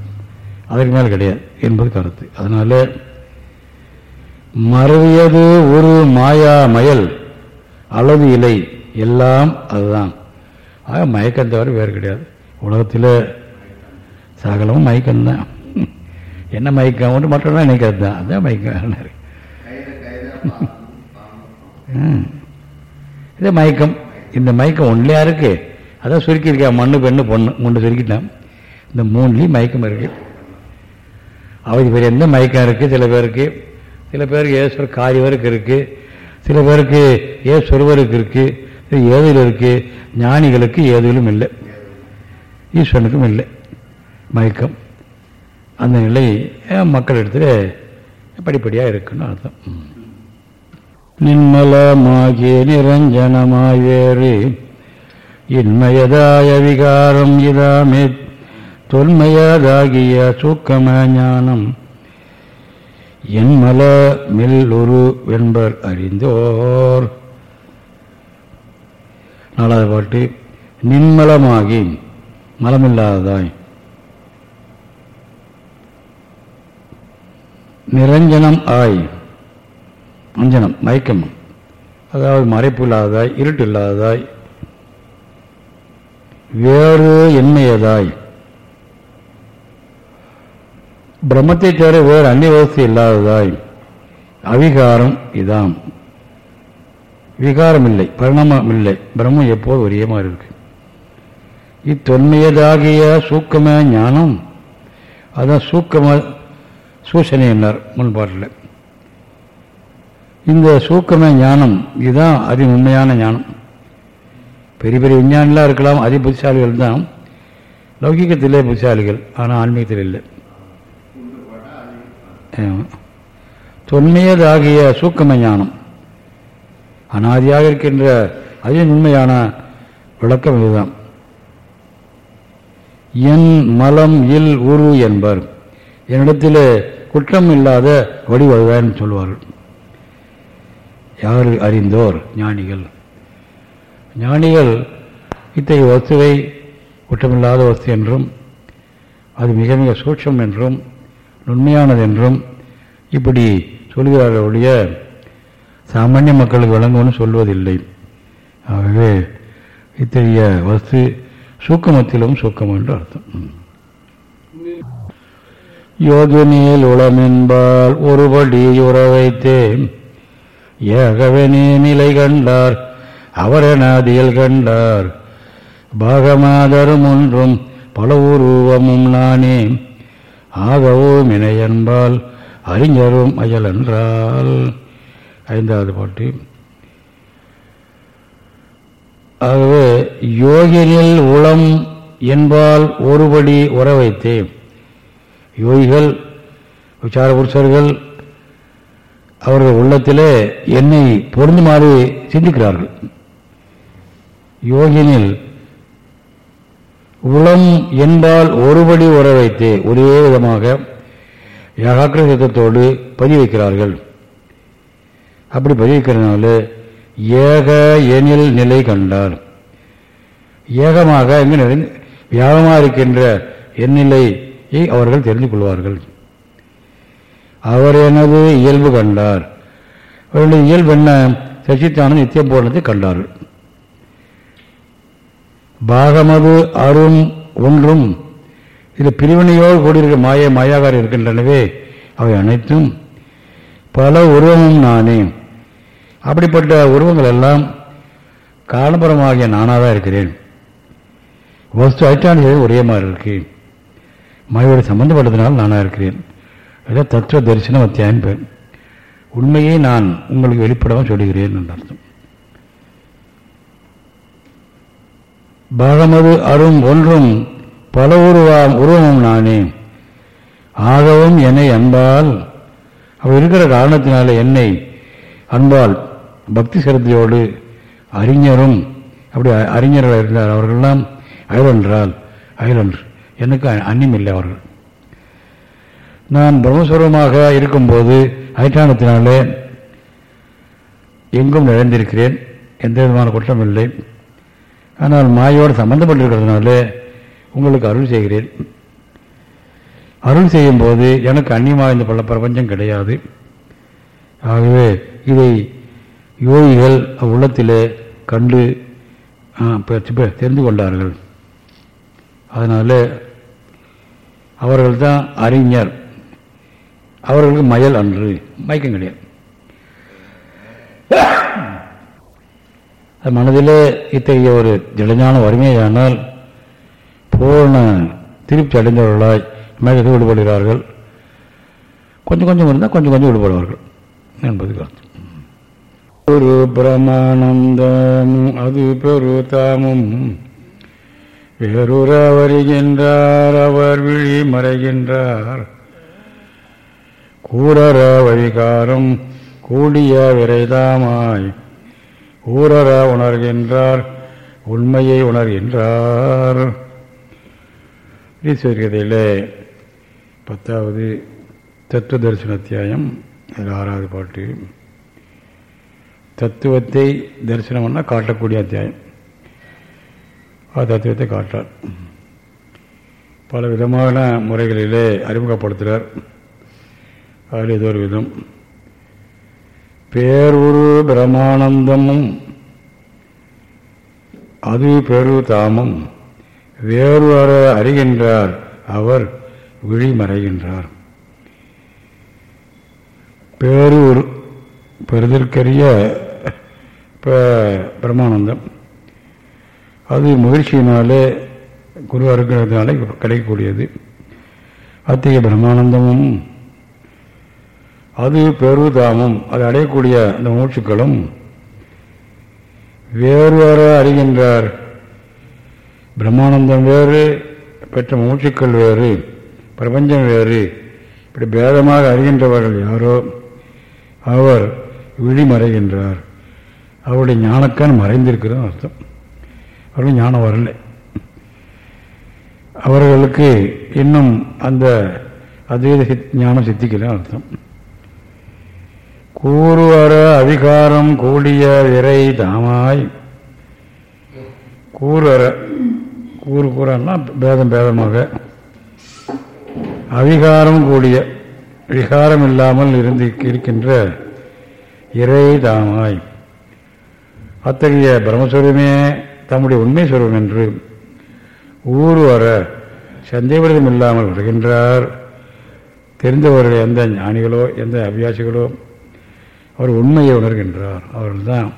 அதற்கு மேல் கிடையாது என்பது கருத்து. அதனால மறவியது ஒரு மாயா மயல் அளவு இலை எல்லாம் அதுதான். ஆக மயக்கம் தவிர வேறு கிடையாது. உலகத்தில் சகலமும் மயக்கம்தான். என்ன மயக்கம்? ஒன்று மற்றவங்க நினைக்கிறது. தான் அதுதான் மயக்கம் இது மயக்கம். இந்த மயக்கம் ஒன்றிலையா இருக்கு? அதான் சுருக்கியிருக்கா மண்ணு பெண்ணு பொண்ணு மூணு சுருக்கிட்டான். இந்த மூணுலேயும் மயக்கம் இருக்கு. அவதி பேர் எந்த மயக்கம் இருக்குது சில பேருக்கு சில பேருக்கு ஏஸ்வர காரியவருக்கு இருக்குது சில பேருக்கு ஏஸ்வருவருக்கு இருக்குது ஏதில் இருக்குது ஞானிகளுக்கு ஏதிலும் இல்லை. ஈஸ்வரனுக்கும் இல்லை. மயக்கம். அந்த நிலை மக்கள் இடத்துல படிப்படியாக இருக்குன்னு அர்த்தம். நின்மலமாகிய நிரஞ்சனமாய் வேறு. இன்மயதாய விகாரம் இதாமே தொன்மையாதாகிய சூக்கம ஞானம். என்மல மில்லுரு வெண்பர் அறிந்தோர். நாலாவது பாட்டு நின்மலமாகி மலமில்லாததாய் நிரஞ்சனம் ஆய். அஞ்சனம் மயக்கம். அதாவது மறைப்பு இல்லாததாய் இருட்டு இல்லாததாய் வேறு எண்மையதாய். பிரம்மத்தை தவிர வேறு அந்நிய வசதி இல்லாததாய் அவிகாரம் இதாம். விகாரம் இல்லை பரிணாமம் இல்லை பிரம்மம் எப்போது ஒரே மாதிரி இருக்கு. இத்தொன்மையதாகிய சூக்கம ஞானம் அதான் சூக்கம சூசனை என்னார் முன்பாட்டில். இந்த சூக்கம ஞானம் இதுதான் அதி உண்மையான ஞானம். பெரிய பெரிய விஞ்ஞானிலாம் இருக்கலாம் அதி புத்திசாலிகள் தான் லௌகிகத்திலே புத்திசாலிகள் ஆனால் ஆன்மீகத்தில் இல்லை. தொன்மையதாகிய சூக்கம ஞானம் அனாதியாக இருக்கின்ற அதி உண்மையான விளக்கம் இதுதான். என் மலம் இல் உரு என்பார். என்னிடத்தில் குற்றம் இல்லாத வடிவதுதான் சொல்வார்கள். யார் அறிந்தோர்? ஞானிகள். ஞானிகள் இத்தகைய வஸ்துவை குற்றமில்லாத வஸ்து என்றும் அது மிக மிக சூட்சம் என்றும் நுண்மையானது என்றும் இப்படி சொல்கிறார்கள் ஒழிய சாமானிய மக்களுக்கு விளங்கும்னு சொல்வதில்லை. ஆகவே இத்தகைய வஸ்து சூக்கமத்திலும் சூக்கம் என்று அர்த்தம். யோகினியில் உளமென்பால் ஒருபடி உறவைத்தே ஏகவனே நிலை கண்டார் அவரனாதியில் கண்டார். பாகமாதரும் ஒன்றும் பல உருவமும் நானே ஆகவும் இணையன்பால் அறிஞரும் அயலென்றால். ஐந்தாவது பாட்டு. ஆகவே யோகினில் உளம் என்பால் ஒருபடி உற வைத்தேன் யோகிகள் விசார புருஷர்கள் அவர்கள் உள்ளத்திலே என்னை பொருந்துமாறு சிந்திக்கிறார்கள். யோகினில் உளம் என்பால் ஒருபடி உற வைத்து ஒரே விதமாக ஏகாக்கிர சித்தத்தோடு பதிவு வைக்கிறார்கள் அப்படி பதிவு வைக்கிறதுனால ஏக எனில் நிலை கண்டார். ஏகமாக இங்கு நிறைந்து வியாபமாக இருக்கின்ற எந்நிலையை அவர்கள் தெரிந்து கொள்வார்கள். அவர் எனது இயல்பு கண்டார். அவருடைய இயல்பு என்ன? சச்சித்தான நித்திய பூரணத்தை கண்டார்கள் பாகமது அரும் ஒன்றும். இது பிரிவினையோடு கூடியிருக்க மாய மாயாகாரம் இருக்கின்றனவே அவை அனைத்தும் பல உருவமும் நானே. அப்படிப்பட்ட உருவங்கள் எல்லாம் காலபுரமாகிய நானாக தான் இருக்கிறேன். வஸ்து ஐட்டான ஒரே மாதிரி இருக்கு. மாயோடு சம்பந்தப்பட்டதுனால் நானாக இருக்கிறேன். அதான் தத்துவ தரிசனம் அத்தியாயம் பேர் உண்மையை நான் உங்களுக்கு வெளிப்படவும் சொல்லுகிறேன் என்று அர்த்தம். பாகமது அரும் ஒன்றும் பல உருவாம் உருவமும் நானே. ஆகவும் என்னை அன்பால் அவர் இருக்கிற காரணத்தினால என்னை அன்பால் பக்தி சிரத்தையோடு அறிஞரும் அப்படி அறிஞர்கள் இருந்தார். அவர்கள்லாம் அயலன்றால் அயலன்று. எனக்கு அந்நியமில்லை அவர்கள். நான் பிரம்மஸ்வரமாக இருக்கும்போது அதிஷ்டானத்தினாலே எங்கும் நிறைந்திருக்கிறேன். எந்த விதமான குற்றம் இல்லை ஆனால் மாயோடு சம்பந்தப்பட்டிருக்கிறதுனால உங்களுக்கு அருள் செய்கிறேன். அருள் செய்யும் போது எனக்கு அந்நியமாக இந்த பல பிரபஞ்சம் கிடையாது. ஆகவே இதை யோகிகள் உள்ளத்திலே கண்டு தெரிந்து கொண்டார்கள். அதனால் அவர்கள் தான் அறிஞர். அவர்களுக்கு மயல் அன்று மயக்கம் கிடையாது. மனதிலே இத்தகைய ஒரு திடஞான வறுமையானால் பூர்ண திருப்தி அடைந்தவர்களாய் மயக்கத்தில் விடுபடுகிறார்கள். கொஞ்சம் கொஞ்சம் இருந்தால் கொஞ்சம் கொஞ்சம் விடுபடுவார்கள் என்பது கருத்து. ஒரு பிரமானந்தமும் அது பெரு தாமும். வேறொரு வருகின்றார் அவர் விழி மறைகின்றார். கூரர வழிகாரம் கூடிய விரைதாமாய். ஊரர உணர்கின்றார் உண்மையை உணர்கின்றார். ஈஸ்வரியதையிலே பத்தாவது தத்துவ தரிசன அத்தியாயம் அதில் ஆறாவது பாட்டு. தத்துவத்தை தரிசனம்னா காட்டக்கூடிய அத்தியாயம். தத்துவத்தை காட்டார். பல விதமான முறைகளிலே அறிமுகப்படுத்துகிறார். அதில் ஏதோ ஒரு விதம். பேரூரு பிரமானந்தமும் அது பெரு தாமும் வேறு அறிகின்றார் அவர் விழிமறைகின்றார். பேரூர் பெறுதற்கரிய பிரமானந்தம். அது மகிழ்ச்சியினாலே குரு கிடைக்கக்கூடியது. அத்தகைய பிரமானந்தமும் அது பெருதாமம். அது அடையக்கூடிய அந்த மூச்சுக்களும் வேறு வேறு அறிகின்றார். பிரம்மானந்தம் வேறு பெற்ற மூச்சுக்கள் வேறு பிரபஞ்சம் வேறு. இப்படி பேதமாக அறிகின்றவர்கள் யாரோ அவர் விழி மறைகின்றார். அவருடைய ஞானக்கான் மறைந்திருக்கிறது அர்த்தம். அவர்கள் ஞானம் வரல. அவர்களுக்கு இன்னும் அந்த அத்வைத சித் ஞானம் சித்திக்கல அர்த்தம். கூறுவர அதிகாரம் கூடிய விரை தாமாய். கூறுவர கூறு கூறன்னா பேதம் பேதமாக. அதிகாரம் கூடிய விகாரம் இல்லாமல் இருந்து இருக்கின்ற இறை தாமாய். அத்தகைய பிரம்மஸ்வரமே தம்முடைய உண்மை சுவரம் என்று ஊர் வர சந்தேகம் இல்லாமல் வருகின்றார். தெரிந்தவர்கள் எந்த ஞானிகளோ எந்த அபியாசிகளோ அவர் உண்மையை உணர்கின்றார். அவர்கள்தான்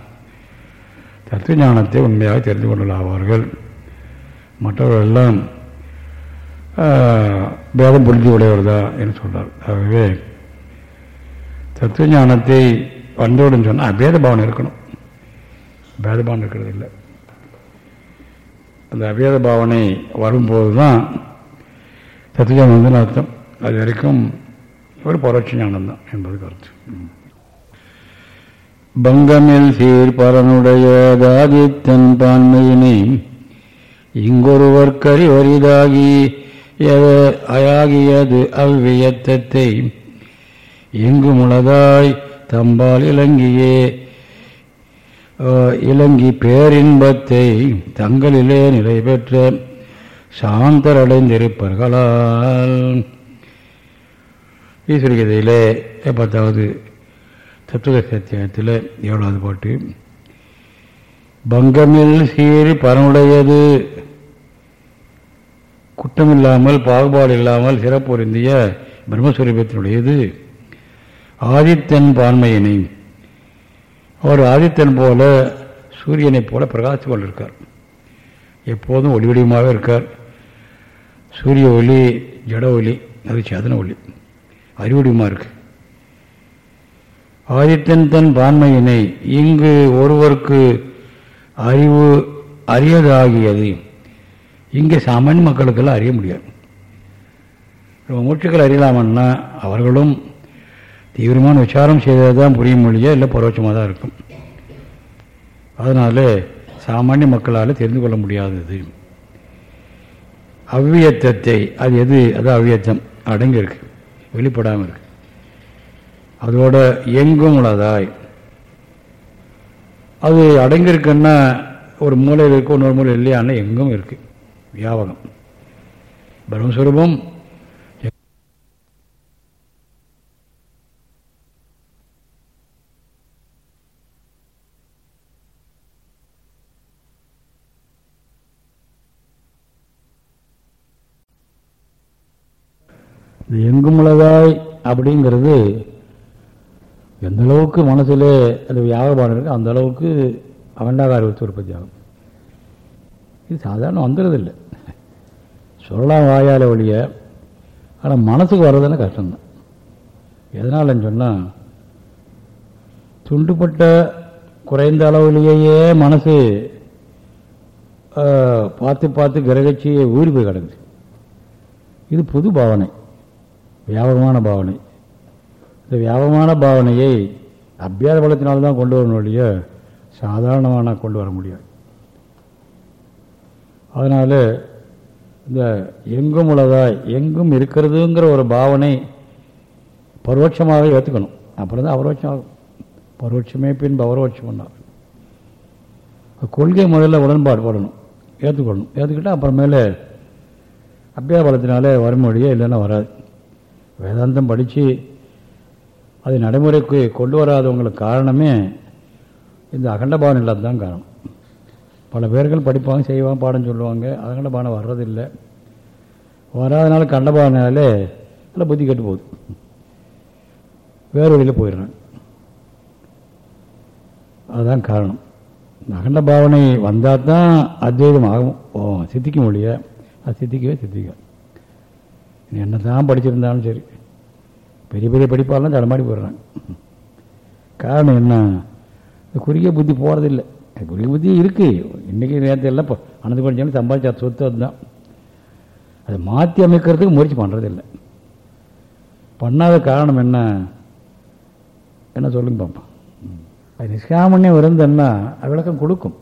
தத்துவ ஞானத்தை உண்மையாக தெரிந்து கொள்ளலாவார்கள் மற்றவர்கள் எல்லாம் பேதம் புரிஞ்சு உடையவர்தா என்று சொல்றார். ஆகவே தத்துவ ஞானத்தை வந்தவுடன் சொன்னால் அபேத பாவனை இருக்கணும். பேதபாவனை இருக்கிறது இல்லை அந்த அபேத பாவனை வரும்போது தான் தத்துவஞானம் வந்து அர்த்தம். அது வரைக்கும் ஒரு பரோட்ச ஞானம் தான் என்பது கருத்து. பங்கமில் சீர் பரனுடைய தாதித்தன் பான்மையினை இங்கொருவர்க்கறி வரிதாகி அயாகியது அவ்வியத்தத்தை எங்குமுளதாய் தம்பால் இலங்கியே இலங்கி பேரின்பத்தை தங்களிலே நிலை பெற்ற சாந்தரடைந்திருப்பார்களால். ஈஸ்வரிகதையிலே பத்தாவது தத்துவ சத்தியத்தில் ஏழாவது பாட்டு. பங்கமில் சீறி பரனுடையது. குற்றமில்லாமல் பாகுபாடு இல்லாமல் சிறப்புரிந்திய பிரம்மஸ்வரூபத்தினுடையது. ஆதித்தன் பான்மையினை. அவர் ஆதித்தன் போல சூரியனைப் போல பிரகாசித்து கொண்டிருக்கார். எப்போதும் ஒளிவடிவமாக இருக்கார். சூரிய ஒளி ஜட ஒளி அது சேதன ஒளி. அறிவடிவமாக இருக்குது ஆதித்தன் தன் பான்மையினை இங்கு ஒருவருக்கு அறிவு அறியதாகியது. இங்கே சாமானிய மக்களுக்கெல்லாம் அறிய முடியாது. நம்ம மூச்சுக்கள் அறியலாமன்னா அவர்களும் தீவிரமான விசாரம் செய்தது தான் புரிய மொழியா இல்லை பரோட்சமாக தான் இருக்கும். அதனால் சாமானிய மக்களால் தெரிந்து கொள்ள முடியாதது. அவ்வியத்தத்தை அது எது? அது அவ்வியத்தம். அடங்கியிருக்கு. வெளிப்படாமல் இருக்கு. அதோட எங்கும் உள்ளதாய். அது அடங்கியிருக்குன்னா ஒரு மூலையில் இருக்கு இன்னொரு மூலை இல்லையான்னா எங்கும் இருக்கு. வியாபகம். பிரம்மஸ்வரூபம் இந்த எங்கும் உள்ளதாய் அப்படிங்கிறது எந்த அளவுக்கு மனசில் அந்த வியாபாரம் இருக்கு அந்த அளவுக்கு அகண்டாகார விருத்தி உற்பத்தி ஆகும். இது சாதாரணம் வந்துடுறதில்லை சொல்லலாம் வாயால் ஒழிய ஆனால் மனசுக்கு வர்றதுன்னு கஷ்டம்தான். எதனாலன்னு சொன்னால் துண்டுப்பட்ட குறைந்த அளவுலேயே மனசு ஆஹ், பார்த்து பார்த்து கிரகச்சியை ஊறி போய் கிடக்குது. இது புது பாவனை. வியாபகமான பாவனை. இந்த வியாபகமான பாவனையை அபியாச பலத்தினால்தான் கொண்டு வரணும் ஒழிய சாதாரணமான கொண்டு வர முடியாது. அதனால் இந்த எங்கும் உள்ளதாய் எங்கும் இருக்கிறதுங்கிற ஒரு பாவனை பரோட்சமாக ஏற்றுக்கணும் அப்புறம் தான் அபரோட்சம் ஆகும். பரோட்சமே பின்பு அபரோட்சம் பண்ணார் கொள்கை முதல்ல உடன்பாடு படணும் ஏற்றுக்கொள்ளணும் ஏற்றுக்கிட்டால் அப்புறமேலே அபியாபலத்தினாலே பலத்தினாலே வறுமொழியே இல்லைன்னா வராது. வேதாந்தம் படித்து அது நடைமுறைக்கு கொண்டு வராதவங்களுக்கு காரணமே இந்த அகண்ட பாவனை இல்லாத தான் காரணம். பல பேர்கள் படிப்பாங்க செய்வாங்க பாடம் சொல்லுவாங்க. அகண்ட வர்றதில்லை. வராதனால கண்ட பாவனாலே புத்தி கெட்டு போகுது. வேறு வழியில் போயிடுறாங்க அதுதான் காரணம். அகண்ட பாவனை வந்தால் தான் அத்வைதம் ஆகும். ஓ சித்திக்க முடிய அது சித்திக்கவே சித்திக்க. என்ன தான் படிச்சிருந்தாலும் சரி. பெரிய பெரிய படிப்பாலாம் தடமாடி போயிடுறாங்க. காரணம் என்ன? குறுகிய புத்தி போகிறதில்லை குறுகிய புத்தி இருக்குது இன்றைக்கி நேரத்தில் எல்லாம் அனந்து படித்தாலும் சம்பாதிச்ச சொத்து அதுதான். அதை மாற்றி அமைக்கிறதுக்கு முயற்சி பண்ணுறதில்லை பண்ணாத காரணம் என்ன? என்ன சொல்லுங்க பாப்பா. அது நிஷ்காமண்யம் இருந்ததுன்னா அது விளக்கம் கொடுக்கும்.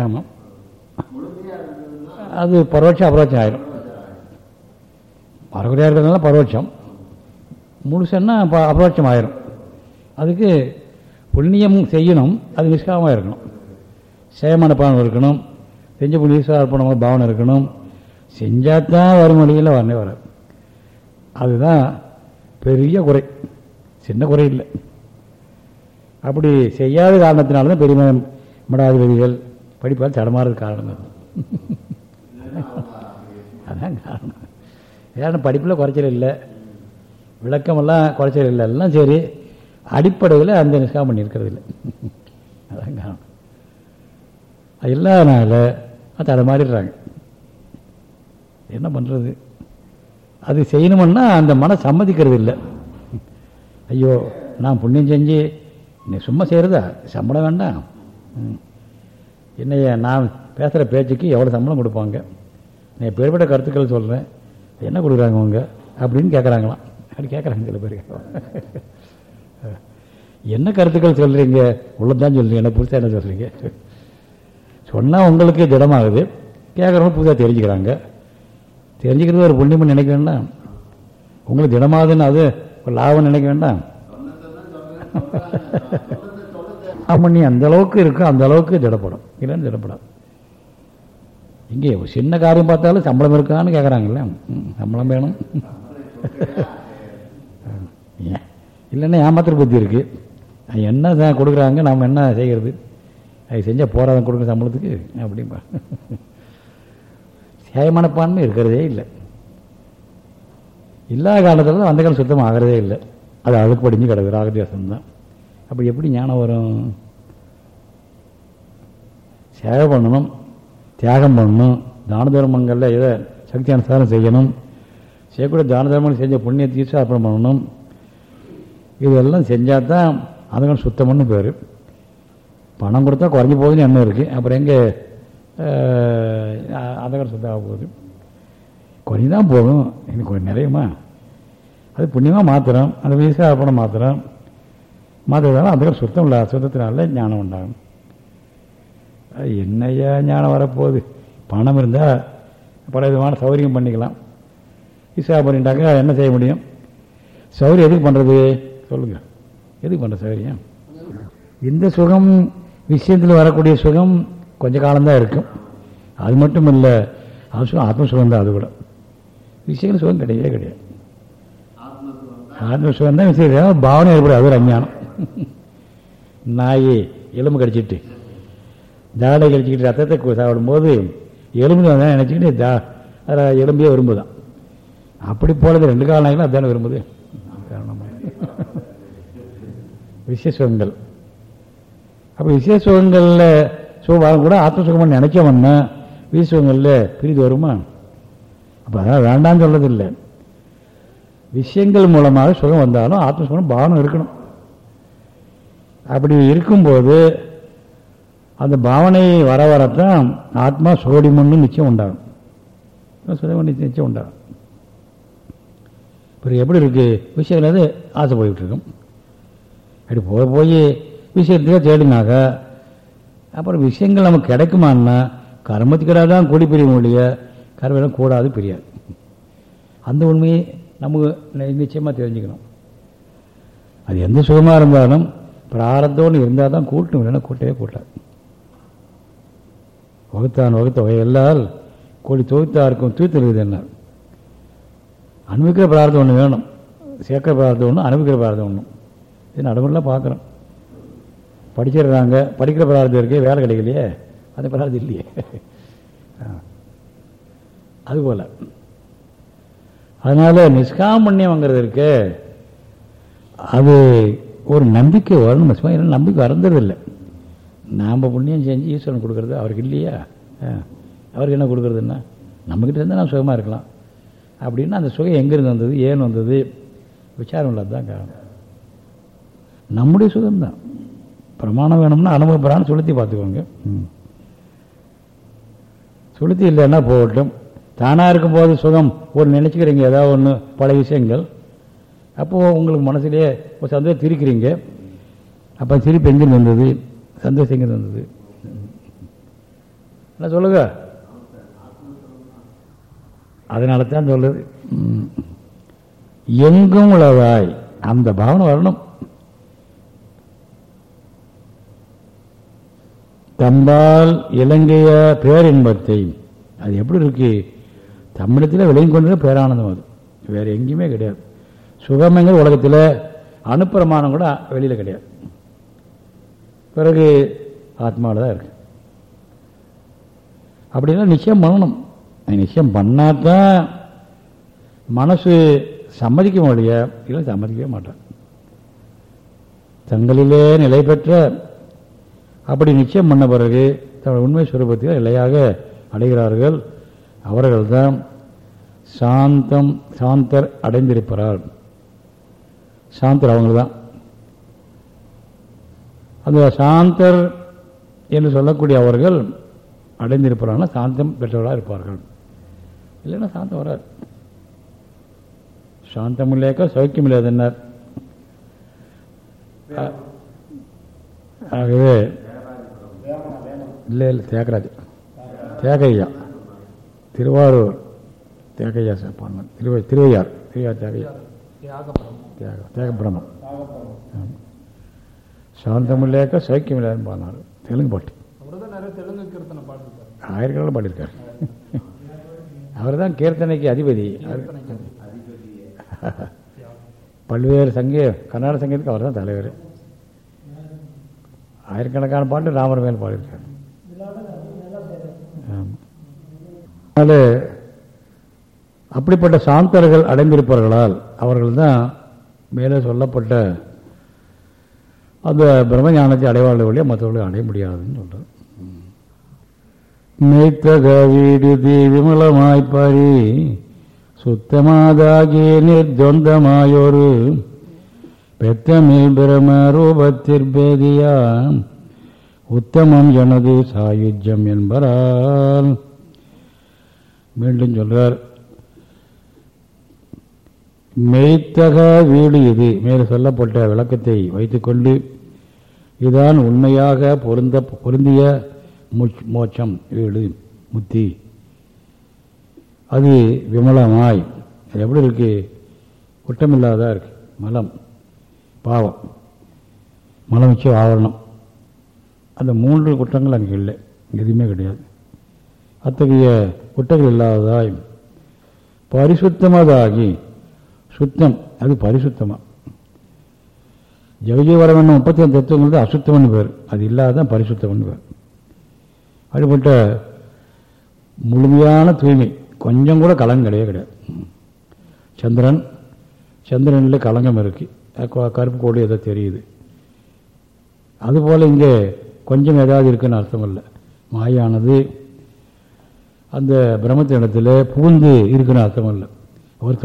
ஆமாம் அது பரோட்சம் அபரோட்சம் ஆயிரும். பரகுறையாக இருக்கிறதுனால பரோட்சம். முழுசன்னா ப அபரோட்சம் ஆயிரும். அதுக்கு புண்ணியம் செய்யணும் அது நிஷ்காமமாக இருக்கணும். சேமன பானம் இருக்கணும் செஞ்ச புண்ணிய அர்ப்பணமாக பாவனை இருக்கணும். செஞ்சால் தான் வரும் வழியில் வரனே வர அதுதான் பெரிய குறை. சின்ன குறை இல்லை. அப்படி செய்யாத காரணத்தினால தான் பெரிய மடாதிபதிகள் படிப்பால் தடமாறது காரணம். அதுதான் காரணம். ஏன்னா படிப்பில் குறைச்சல் இல்லை. விளக்கமெல்லாம் குறைச்சல் இல்லை. எல்லாம் சரி. அடிப்படையில் அந்த நிஷ்காம் பண்ணியிருக்கிறது இல்லை. அதான் காரணம். அது இல்லாதனால அது தடமாறிடுறாங்க என்ன பண்ணுறது அது செய்யணுமுன்னா அந்த மன சம்மதிக்கிறது இல்லை. ஐயோ நான் புண்ணியம் செஞ்சு நீ சும்மா செய்கிறதா சம்பளம் வேண்டாம். ம். என்னைய நான் பேசுகிற பேச்சுக்கு எவ்வளோ சம்பளம் கொடுப்பாங்க? நான் பேர்பட்ட கருத்துக்கள் சொல்கிறேன் என்ன கொடுக்குறாங்க அவங்க அப்படின்னு கேட்குறாங்களாம் அப்படி கேட்குறாங்க சில பேர். என்ன கருத்துக்கள் சொல்கிறீங்க உள்ளதான் சொல்கிறீங்க என்ன புதுசாக என்ன சொல்கிறீங்க சொன்னால் உங்களுக்கு திடமாகுது. கேட்குறவங்க புதுசாக தெரிஞ்சுக்கிறாங்க. தெரிஞ்சுக்கிறது ஒரு புண்ணியம்னு நினைக்க வேண்டாம். உங்களுக்கு திடமாகுதுன்னு அது ஒரு லாபம் நினைக்க வேண்டாம். அப்போ நீ அந்த அளவுக்கு அந்தளவுக்கு அந்த அளவுக்கு திடப்படும். இல்லைன்னு திடப்படாது. இங்கே ஒரு சின்ன காரியம் பார்த்தாலும் சம்பளம் இருக்கான்னு கேட்குறாங்கல்ல சம்பளம் வேணும். ஏன் இல்லைன்னா ஏமாத்திர புத்தி இருக்கு. அது என்ன தான் கொடுக்குறாங்க நாம் என்ன செய்கிறது அது செஞ்சால் போராதம் கொடுக்குற சம்பளத்துக்கு அப்படிம்பா. சேமனப்பான்மை இருக்கிறதே இல்லை. இல்லாத காலத்தில் தான் அந்த காலம் சுத்தம் ஆகிறதே இல்லை. அது அழுக்கு படிஞ்சு கிடக்கு ராகதேசம் தான் அப்படி எப்படி ஞானம் வரும்? சேவை பண்ணணும். தியாகம் பண்ணணும். தான தர்மங்களில் எதை சக்தி அனுசாரம் செய்யணும். செய்யக்கூடிய தான தர்மங்கள் செஞ்ச புண்ணிய தீர்ச்சார்ப்பணம் பண்ணணும். இதெல்லாம் செஞ்சால் தான் அதுக்கு சுத்தம்னு பேர். பணம் கொடுத்தா குறைஞ்சி போகுதுன்னு எண்ணம் இருக்குது அப்புறம் எங்கே அதகர் சுத்தமாக போகுது. குறைஞ்சி தான் போகும் இன்னும் கொஞ்சம் நிறையுமா. அது புண்ணியமாக மாத்திரம். அந்த வீசார்ப்பணம் மாத்திரம். மாத்திரதால அதுக்கு சுத்தம் இல்லை. சுத்தத்தினால ஞானம் உண்டாகும். என்னையா ஞானம் வரப்போகுது? பணம் இருந்தால் பல விதமான சௌகரியம் பண்ணிக்கலாம். இசா பண்ணிட்டாக்கா என்ன செய்ய முடியும்? சௌகரியம் எதுக்கு பண்ணுறது சொல்லுங்கள் எதுக்கு பண்ணுற சௌகரியம்? இந்த சுகம் விஷயத்தில் வரக்கூடிய சுகம் கொஞ்ச காலம்தான் இருக்கும். அது மட்டும் இல்லை அது சுகம் ஆத்ம சுகம் தான் அது கூட. விஷயங்கள் சுகம் கிடையவே கிடையாது. ஆத்ம சுகம் தான் விஷயம். பாவனை ஏற்படும் அது ஒரு அஞ்ஞானம். நாயே எலும்பு கடிச்சிட்டு. தாடை கடிச்சிக்கிட்டு ரத்தத்தை சாப்பிடும்போது எலும்பு தான் நினச்சிக்கிட்டு தா அதில் எலும்பே விரும்புதான். அப்படி போலது ரெண்டு கால அதுதானே அதானே விரும்புது. காரணமா விசேஷங்கள். அப்போ விசேஷங்களில் சுகம் கூட ஆத்மசுகமாக நினைச்சோம்னா விசேஷங்களில் பிரிது வருமா? அப்போ அதெல்லாம் வேண்டாம்னு சொல்றதில்லை விஷயங்கள் மூலமாக சுகம் வந்தாலும் ஆத்மசுகம் சுகம் இருக்கணும். அப்படி இருக்கும்போது அந்த பாவனை வர வரத்தான் ஆத்மா சோடிமன்னு நிச்சயம் உண்டாகும். சுதமணி நிச்சயம் உண்டாகும். பிறகு எப்படி இருக்கு? விஷயங்கள் அது ஆசை போய்கிட்டு இருக்கும். அப்படி போய் போய் விஷயத்தையே தேடினாக்க அப்புறம் விஷயங்கள் நமக்கு கிடைக்குமான்னா கர்மத்துக்கிட்ட தான் கூடி பிரியும் முடிய கர்மம் கூடாது பிரியாது. அந்த உண்மையை நமக்கு நி- தெரிஞ்சுக்கணும். அது எந்த சுகமாக இருந்தாலும் பிராரத்தோடு இருந்தால் தான் கூட்டணும் இல்லைன்னா கூட்டவே கூட்டாது. வகுத்தான் வகுத்த வகையெல்லால் கோடி தொகுத்தாருக்கும் தூத்தல் என்ன? அனுபவிக்கிற பிரார்த்தம் ஒன்று வேணும். சேர்க்கிற பிரார்த்தம் ஒன்று அனுபவிக்கிற பிரார்த்தம் ஒன்று இது நடைமுறையில் பார்க்குறோம். படிச்சிடுறாங்க படிக்கிற பிரார்த்தம் இருக்கே வேலை கிடைக்கலையே. அந்த பிரார்த்தம் இல்லையே. அதுபோல். அதனால் நிஷ்காமண்யம்ங்கிறது இருக்கு. அது ஒரு நம்பிக்கை வரணும் நிச்சயமா, நம்பிக்கை வரந்ததில்லை. நாம் புண்ணியம் செஞ்சு ஈஸ்வரன் கொடுக்கறது அவருக்கு இல்லையா? ஆ. அவருக்கு என்ன கொடுக்கறதுன்னா நம்மக்கிட்ட இருந்தால் நான் சுகமாக இருக்கலாம். அப்படின்னா அந்த சுகம் எங்கேருந்து வந்தது ஏன் வந்தது? விசாரம் இல்லாத தான் காரணம். நம்முடைய சுகம்தான். பிரமாணம் வேணும்னா அனுபவப்படான்னு சுளுத்தி பார்த்துக்கோங்க. ம். சுளுத்தி இல்லைன்னா போகட்டும். தானாக இருக்கும்போது சுகம். ஒரு நினச்சிக்கிறீங்க ஏதாவது ஒன்று பல விஷயங்கள். அப்போது உங்களுக்கு மனசுலேயே ஒரு சந்தோஷம் திரிக்கிறீங்க. அப்போ திருப்பி எங்கிருந்து வந்தது? சந்தோஷங்க எங்கிருந்து வந்தது என்ன சொல்லுங்க. அதனால தான் சொல்லுது எங்கும் உளவாய் அந்த பாவனை வரணும். தம்பால் இலங்கைய பேரின்பத்தை. அது எப்படி இருக்கு? தமிழத்தில் விளங்கி கொண்டு பேரானந்தம் அது. வேற எங்கேயுமே கிடையாது. சுகமங்கிற உலகத்தில் அனுப்பிரமாணம் கூட வெளியில் கிடையாது. பிறகு ஆத்மாவில் தான் இருக்கு. அப்படின்னா நிச்சயம் பண்ணணும். அது நிச்சயம் பண்ணாதான் மனசு சம்மதிக்க முடியா இல்லை சம்மதிக்கவே மாட்டான். தங்களிலே நிலை பெற்ற அப்படி நிச்சயம் பண்ண பிறகு தங்கள் உண்மை சுரூபத்தில் நிலையாக அடைகிறார்கள். அவர்கள்தான் சாந்தம் சாந்தர் அடைந்திருப்பார் சாந்தர் அவங்க தான் அந்த சாந்தர் என்று சொல்லக்கூடிய அவர்கள் அடைந்திருப்பார்கள் சாந்தம் பெற்றவர்களாக இருப்பார்கள். இல்லைன்னா சாந்தம் வராது. சாந்தம் இல்லையாக்கா சௌக்கியம் இல்லாதன்னார் ஆகவே இல்லை இல்லை தியாகராஜ். தியாகையா திருவாரூர் தியாகையா சாப்பாடு திருவை திருவையார். திருவையார் தியாகையா தியாக தியாக பிரம்மம். சாந்தமும் లేక சைக்கியம் இல்லைன்னு பாடினார் தெலுங்கு பாட்டு ஆயிரக்கணக்கில் பாடியிருக்கார். அவர் தான் கீர்த்தனைக்கு அதிபதி. பல்வேறு சங்கே கர்நாடக சங்கீதத்துக்கு அவர் தான் தலைவர். ஆயிரக்கணக்கான பாட்டு ராமர் மேல் பாடியிருக்கார். அதனால அப்படிப்பட்ட சாந்தர்கள் அடைந்திருப்பவர்களால் அவர்கள் தான் மேலே சொல்லப்பட்ட அந்த பிரம்மஞானத்தை அடைவாள வழியாக மற்றவர்களை அடைய முடியாதுன்னு சொல்கிறார் மெய்த்தக வீடு தீ விமலமாய்ப்பறி சுத்தமாதாகி நிர்தொந்தமாயொரு பெத்தமில் பிரம ரூபத்திற்பேதியாம் உத்தமம் எனது சாயுஜ்யம் என்பரால். மீண்டும் சொல்றார். மெய்த்தக வீடு இது. மேலே சொல்லப்பட்ட விளக்கத்தை வைத்துக்கொண்டு இதுதான் உண்மையாக பொருந்த பொருந்திய மோட்சம். வீடு முத்தி. அது விமலமாய். அது எப்படி இருக்கு? குற்றமில்லாதா இருக்கு. மலம். பாவம். மலம் வச்சு ஆவரணம். அந்த மூன்று குற்றங்கள் அங்கே இல்லை. எதுவுமே கிடையாது. அத்தகைய குற்றங்கள் இல்லாததாய் பரிசுத்தமாதாகி சுத்தம். அது பரிசுத்தமாக ஜெகஜீவரம் என்ன முப்பத்தி அஞ்சு தத்துவங்கள் அசுத்தம்னு பேர். அது இல்லாதான் பரிசுத்தம்னு பேர். அப்படிப்பட்ட முழுமையான தூய்மை கொஞ்சம் கூட கலங்கம் கிடையாது கிடையாது. சந்திரன் சந்திரனில் கலங்கம் இருக்குது கருப்பு கோடு ஏதோ தெரியுது. அதுபோல் இங்கே கொஞ்சம் ஏதாவது இருக்குன்னு அர்த்தம் இல்லை. மாயானது அந்த பிரம்மத்தி இடத்துல பூந்து இருக்குன்னு அர்த்தம் இல்லை. ஒரு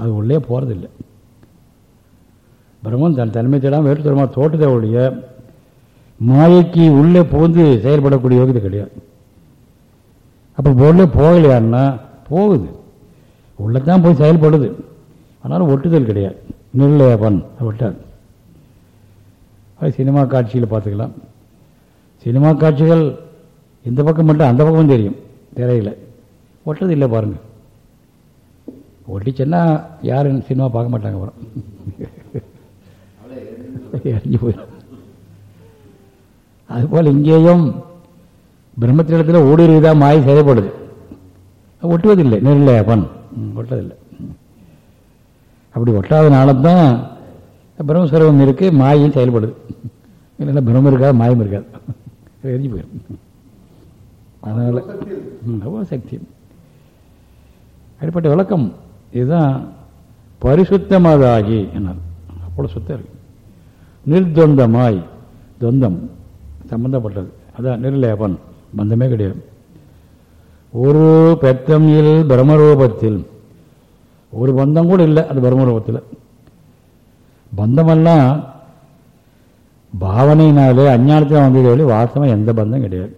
அது உள்ளே போகிறதில்லை பிரம்மன் தன் தன்மை தேடாமல் வேறு தரமாக தோட்டத்தை ஒழிய மாயைக்கு உள்ளே புகுந்து செயல்படக்கூடிய யோகிதை கிடையாது. அப்போ உள்ளே போகலையான்னா போகுது. உள்ளே தான் போய் செயல்படுது. ஆனாலும் ஒட்டுதல் கிடையாது. நிர்லயபன் விட்டார் அது சினிமா காட்சியில் பார்த்துக்கலாம். சினிமா காட்சிகள் இந்த பக்கம் மட்டும் அந்த பக்கமும் தெரியும் திரையில். ஒட்டது இல்லை பாருங்கள் ஒட்டிச்சுன்னா யாரும் சினிமா பார்க்க மாட்டாங்க அப்புறம். எரிஞ்சு போயிடும். அதுபோல் இங்கேயும் பிரம்மத்திடத்தில் ஊடுருவிதா மாய செயல்படுது. ஒட்டுவதில்லை நெருல்ல ம், ஒட்டதில்லை. அப்படி ஒட்டாதனால தான் பிரம்மஸ்வரூபம் இருக்கு மாயும் செயல்படுது. இல்லைன்னா பிரம்மம் இருக்காது மாயம் இருக்காது எரிஞ்சு போயிடும். அதனால் சக்தி. அடிப்பட்ட விளக்கம் இதுதான் பரிசுத்தமாதாகி என்ன அவ்வளோ சுத்தம் இருக்கு. நிர்துவந்தமாய். துவந்தம் சம்பந்தப்பட்டது. அதான் நிர்லேபன் பந்தமே கிடையாது. ஒரு பெத்தம் இல் பிரம்மரூபத்தில். ஒரு பந்தம் கூட இல்லை அந்த பிரம்மரூபத்தில். பந்தமெல்லாம் பாவனையினாலே அஞ்ஞானத்தில் வந்ததை வழி வாசமாக எந்த பந்தம் கிடையாது.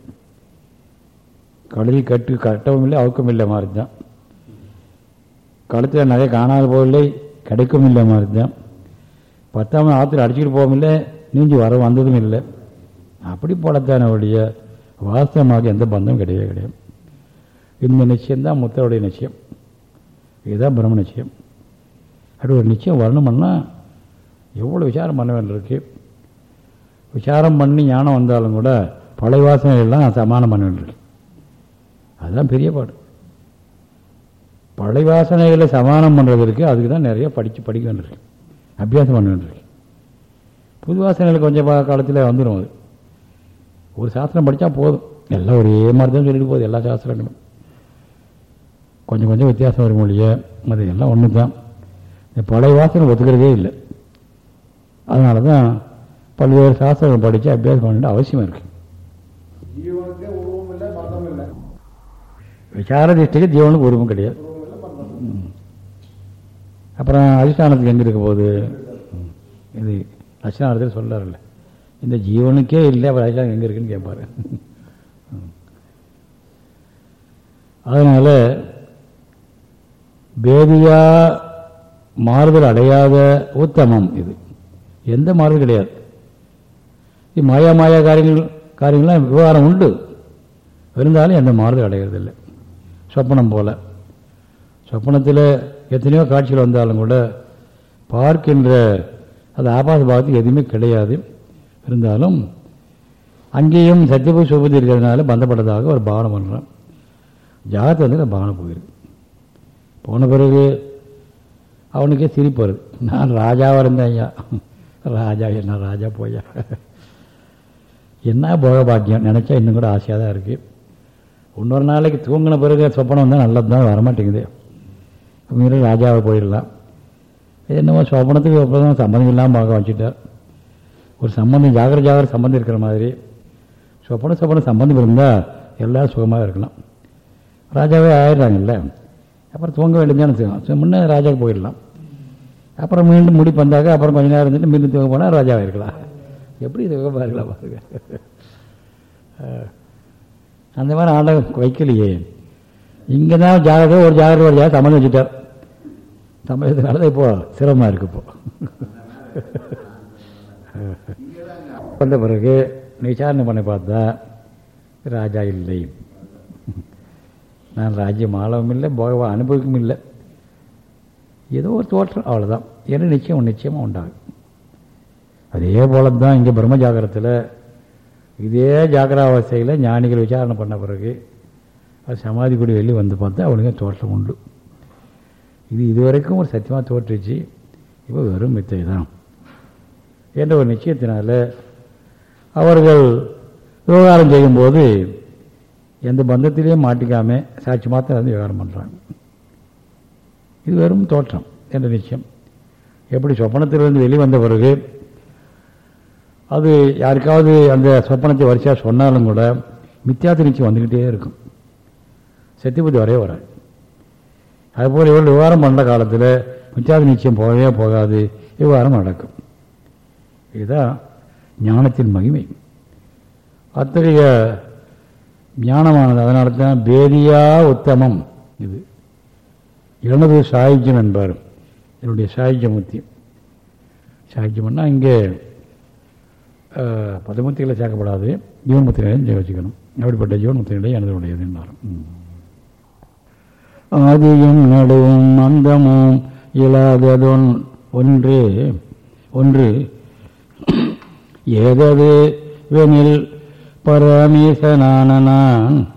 கழுதி கட்டு கட்டவும் இல்லை அவுக்கும் இல்லை மாதிரி தான் கழுத்தில் நிறைய காணாத போகலை கிடைக்கும் இல்லை மாதிரி தான் பத்தாம் ஆற்றுல அடிச்சுட்டு போகவும் இல்லை நீஞ்சி வர வந்ததும் இல்லை. அப்படி போலத்தான ஒழிய வாஸ்தவமாக எந்த பந்தமும் கிடையவே கிடையாது. இந்த நிச்சயம்தான் முத்தருடைய நிச்சயம். இதுதான் பிரம்ம நிச்சயம். அப்படி ஒரு நிச்சயம் வரணும்னா எவ்வளோ விசாரம் பண்ண வேண்டியிருக்கு விசாரம் பண்ணி ஞானம் வந்தாலும் கூட பழைய வாசனைகள்லாம் சமானம் பண்ண வேண்டியிருக்கு அதுதான் பெரிய பாடு. பழைய வாசனைகளை சமானம் பண்ணுறதற்கு அதுக்கு தான் நிறைய படித்து படிக்க வேண்டியிருக்கு அபியாசம் பண்ண வேண்டியிருக்கு புது வாசனைகள் கொஞ்சம் காலத்தில் வந்துடும் அது. ஒரு சாஸ்திரம் படித்தா போதும். எல்லாம் ஒரே மாதிரி தான் சொல்லிட்டு போகுது எல்லா சாஸ்திரங்களும். கொஞ்சம் கொஞ்சம் வித்தியாசம் வரும் மொழிய அது எல்லாம் ஒன்று தான் இந்த பழைய வாசனை ஒத்துக்கிறதே இல்லை. அதனால தான் பல்வேறு சாஸ்திரங்கள் படித்து அபியாசம் பண்ண அவசியம் இல்லை. விசார திருஷ்டிக்கு ஜீவனுக்கு உருவம் கிடையாது உருவம் இல்லை பந்தம் ம். அப்புறம் அதிஷ்டானத்துக்கு எங்கே இருக்க போகுது? இது அதிஷ்டானத்தில் சொல்லார்ல இந்த ஜீவனுக்கே இல்லை அப்புறம் அதிஷ்டானம் எங்கே இருக்குன்னு கேட்பாரு. அதனால் பேதியாக பேதியா மாறுதல் அடையாத உத்தமம் இது. எந்த மாறுதல் கிடையாது. இது மாயா மாயா காரியங்கள் காரியங்கள்லாம் விவகாரம் உண்டு. இருந்தாலும் எந்த மாறுதல் அடைகிறதில்லை சொப்பனம் போல. சொப்பனத்தில் எத்தனையோ காட்சிகள் வந்தாலும் கூட பார்க்கின்ற அது ஆபாச பாகத்துக்கு எதுவுமே கிடையாது. இருந்தாலும் அங்கேயும் சத்தியபூ சுபதி இருக்கிறதுனால பந்தப்பட்டதாக ஒரு பாவனை பண்ணுறான் ஜாகத்தை வந்து நான் பாவனை போயிருக்கு. போன பிறகு அவனுக்கே சிரிப்பு வருது. நான் ராஜாவாக இருந்தேன் ஐயா. ராஜா என்ன ராஜா போயா. என்ன போகபாக்கியம்? நினச்சா இன்னும் கூட ஆசையாக தான் இருக்குது இன்னொரு நாளைக்கு தூங்கின பிறகு சொப்பனம் வந்தால் நல்லது தான் வரமாட்டேங்குது. மீறி ராஜாவை போயிடலாம். இது என்னமோ சொப்பனத்துக்கு அப்புறம் சம்மந்தம் இல்லாமல் பார்க்க வச்சுட்டார். ஒரு சம்பந்தம் ஜாகிர ஜாகிர சம்பந்தம் இருக்கிற மாதிரி. சொப்பன சொப்பன சம்பந்தம் இருந்தால் எல்லோரும் சுகமாக இருக்கலாம். ராஜாவே ஆயிடுறாங்கல்ல. அப்புறம் தூங்க வேண்டியதானே முன்னே ராஜாவுக்கு போயிடலாம். அப்புறம் மீண்டும் முடி வந்தாக்க அப்புறம் கொஞ்ச நேரம் இருந்துட்டு மீண்டும் தூங்க போனால் ராஜாவாக இருக்கலாம். எப்படி சுகமாக இருக்கலாம் பாருங்க. அந்த மாதிரி ஆண்ட வைக்கலையே. இங்கே தான் ஜாகிரதை ஒரு ஜாகிரதை ஒரு ஜாகிரதை சம்மந்தம் வச்சுட்டார். சம்மந்தத்தினால தான் இப்போ சிரமமாக இருக்கு இப்போ. வந்த பிறகு விசாரணை பண்ணி பார்த்தா ராஜா இல்லை. நான் ராஜ்யம் ஆளவும் இல்லை போக அனுபவிக்கவும் இல்லை. ஏதோ ஒரு தோற்றம் அவ்வளோதான் என்ன நிச்சயம் நிச்சயமாக உண்டாகும். அதே போல தான் இங்கே பிரம்ம ஜாகரத்தில் இதே ஜாகிராவஸ்தையில் ஞானிகள் விசாரணை பண்ண பிறகு அது சமாதி கூடி வெளியே வந்து பார்த்தா அவனுக்கு தோற்றம் உண்டு. இது இதுவரைக்கும் ஒரு சத்தியமாக தோற்றுச்சு. இப்போ வெறும் மித்தை தான் என்ற ஒரு நிச்சயத்தினால அவர்கள் விவகாரம் செய்யும்போது எந்த பந்தத்திலையும் மாட்டிக்காமல் சாட்சி மாத்திரம் வந்து விவகாரம் பண்ணுறாங்க இது வெறும் தோற்றம் என்ற நிச்சயம். எப்படி சொப்பனத்திலிருந்து வெளிவந்த பிறகு அது யாருக்காவது அந்த சொப்பனத்தை வரிசையாக சொன்னாலும் கூட மித்தியாத்த நிச்சயம் வந்துக்கிட்டே இருக்கும். சத்தியபுத்தி வரைய வராது. அதுபோல் இவர்கள் விவகாரம் பண்ண காலத்தில் மிச்சாத நிச்சயம் போகவே போகாது. விவகாரம் நடக்கும். இதுதான் ஞானத்தின் மகிமை. அத்தகைய ஞானமானது அதனால தான் பேதியா உத்தமம். இது எனது சாகித்யம் என்பார். என்னுடைய சாயுஜ்யமூர்த்தி சாகித்யம்னா இங்கே பதமுத்திகளை சேர்க்கப்படாது. ஜீவன்முத்திரையும் வச்சுக்கணும். அப்படிப்பட்ட ஜீவன்முத்திரை எனதுடையது என்றார் ஆதியும் நடுவும் அந்தமும் இயலாததொன் ஒன்று. ஒன்று. ஏதது வெனில் பரமீசனான நான்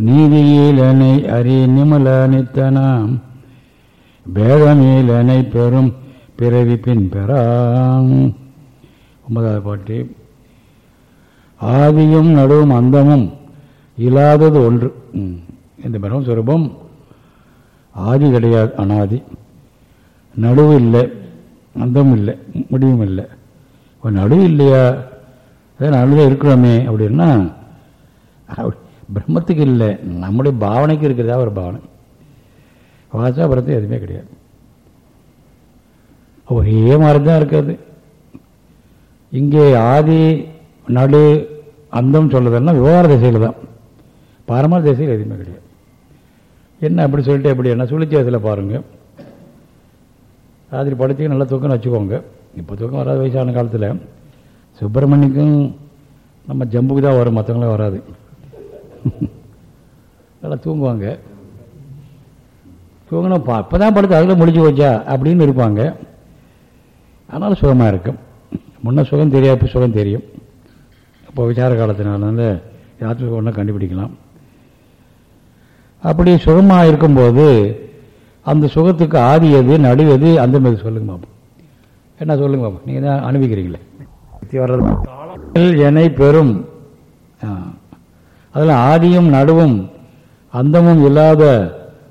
நீதியிலனை அறி நிமல நித்தனாம் பேதமீலனை பெறும் பிறவி பின் பெறாம். ஒன்பதாவது பாட்டு. ஆதியும் நடுவும் அந்தமும் இல்லாதது ஒன்று. இந்த பிரம்மஸ்வரூபம் ஆதி கிடையாது அனாதி. நடுவு இல்லை அந்தமும் இல்லை முடிவும் இல்லை. இப்போ நடுவு இல்லையா? அதான் நடுவில் இருக்கிறோமே அப்படின்னா பிரம்மத்துக்கு இல்லை. நம்முடைய பாவனைக்கு இருக்கிறதா ஒரு பாவனை. வாசாபுரத்து எதுவுமே கிடையாது. ஒரே மாதிரி தான் இருக்காது இங்கே ஆதி நடு அந்தம் சொல்லுதெல்லாம் விவகார திசையில் தான் பாரமார திசையில் எதுவுமே கிடையாது. என்ன அப்படி சொல்லிட்டு எப்படி என்ன சுழிச்சேதத்தில் பாருங்கள் ராத்திரி படுத்து நல்லா தூக்கம் வச்சுக்கோங்க. இப்போ தூக்கம் வராது வயசான காலத்தில் சுப்பிரமணியக்கும் நம்ம ஜம்புக்கு தான் வரும் மற்றவங்களாம் வராது. நல்லா தூங்குவாங்க. தூங்கணும் பா இப்போ தான் படுத்து அதில் முடிஞ்சு வச்சா அப்படின்னு இருப்பாங்க. ஆனாலும் சுகமாக இருக்கும். முன்ன சுகம் தெரியாது இப்போ சுகம் தெரியும். இப்போ விசார காலத்தினால ராத்திரி ஒன்றா கண்டுபிடிக்கலாம். அப்படி சுகமாக இருக்கும்போது அந்த சுகத்துக்கு ஆதி எது நடுவு எது அந்த மாதிரி சொல்லுங்க பாப்போம் என்ன சொல்லுங்க பாப்போம் நீங்கள் தான் அனுபவிக்கிறீங்களே? வர்றது பெறும். அதில் ஆதியும் நடுவும் அந்தமும் இல்லாத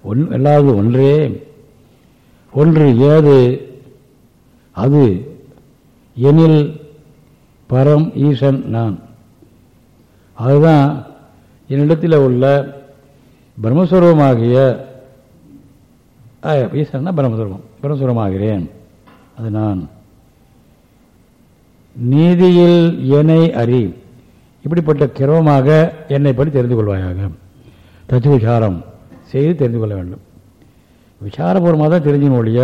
ஒன் இல்லாத ஒன்றே. ஒன்று ஏது அது எனில் பரம் ஈசன் நான். அதுதான் என்னிடத்தில் உள்ள பிரம்மஸ்வரூபமாகிய ஈசன்னா பிரம்மஸ்வரூபம்? பிரம்மஸ்வரமாகிறேன் அது நான். நீதியில் என்னை அறி. இப்படிப்பட்ட கிரமமாக என்னை பற்றி தெரிந்து கொள்வாயாக. தச்சு விசாரம் செய்து தெரிந்து கொள்ள வேண்டும். விசாரபூர்வமாக தான் தெரிஞ்சுன்னு ஒழிய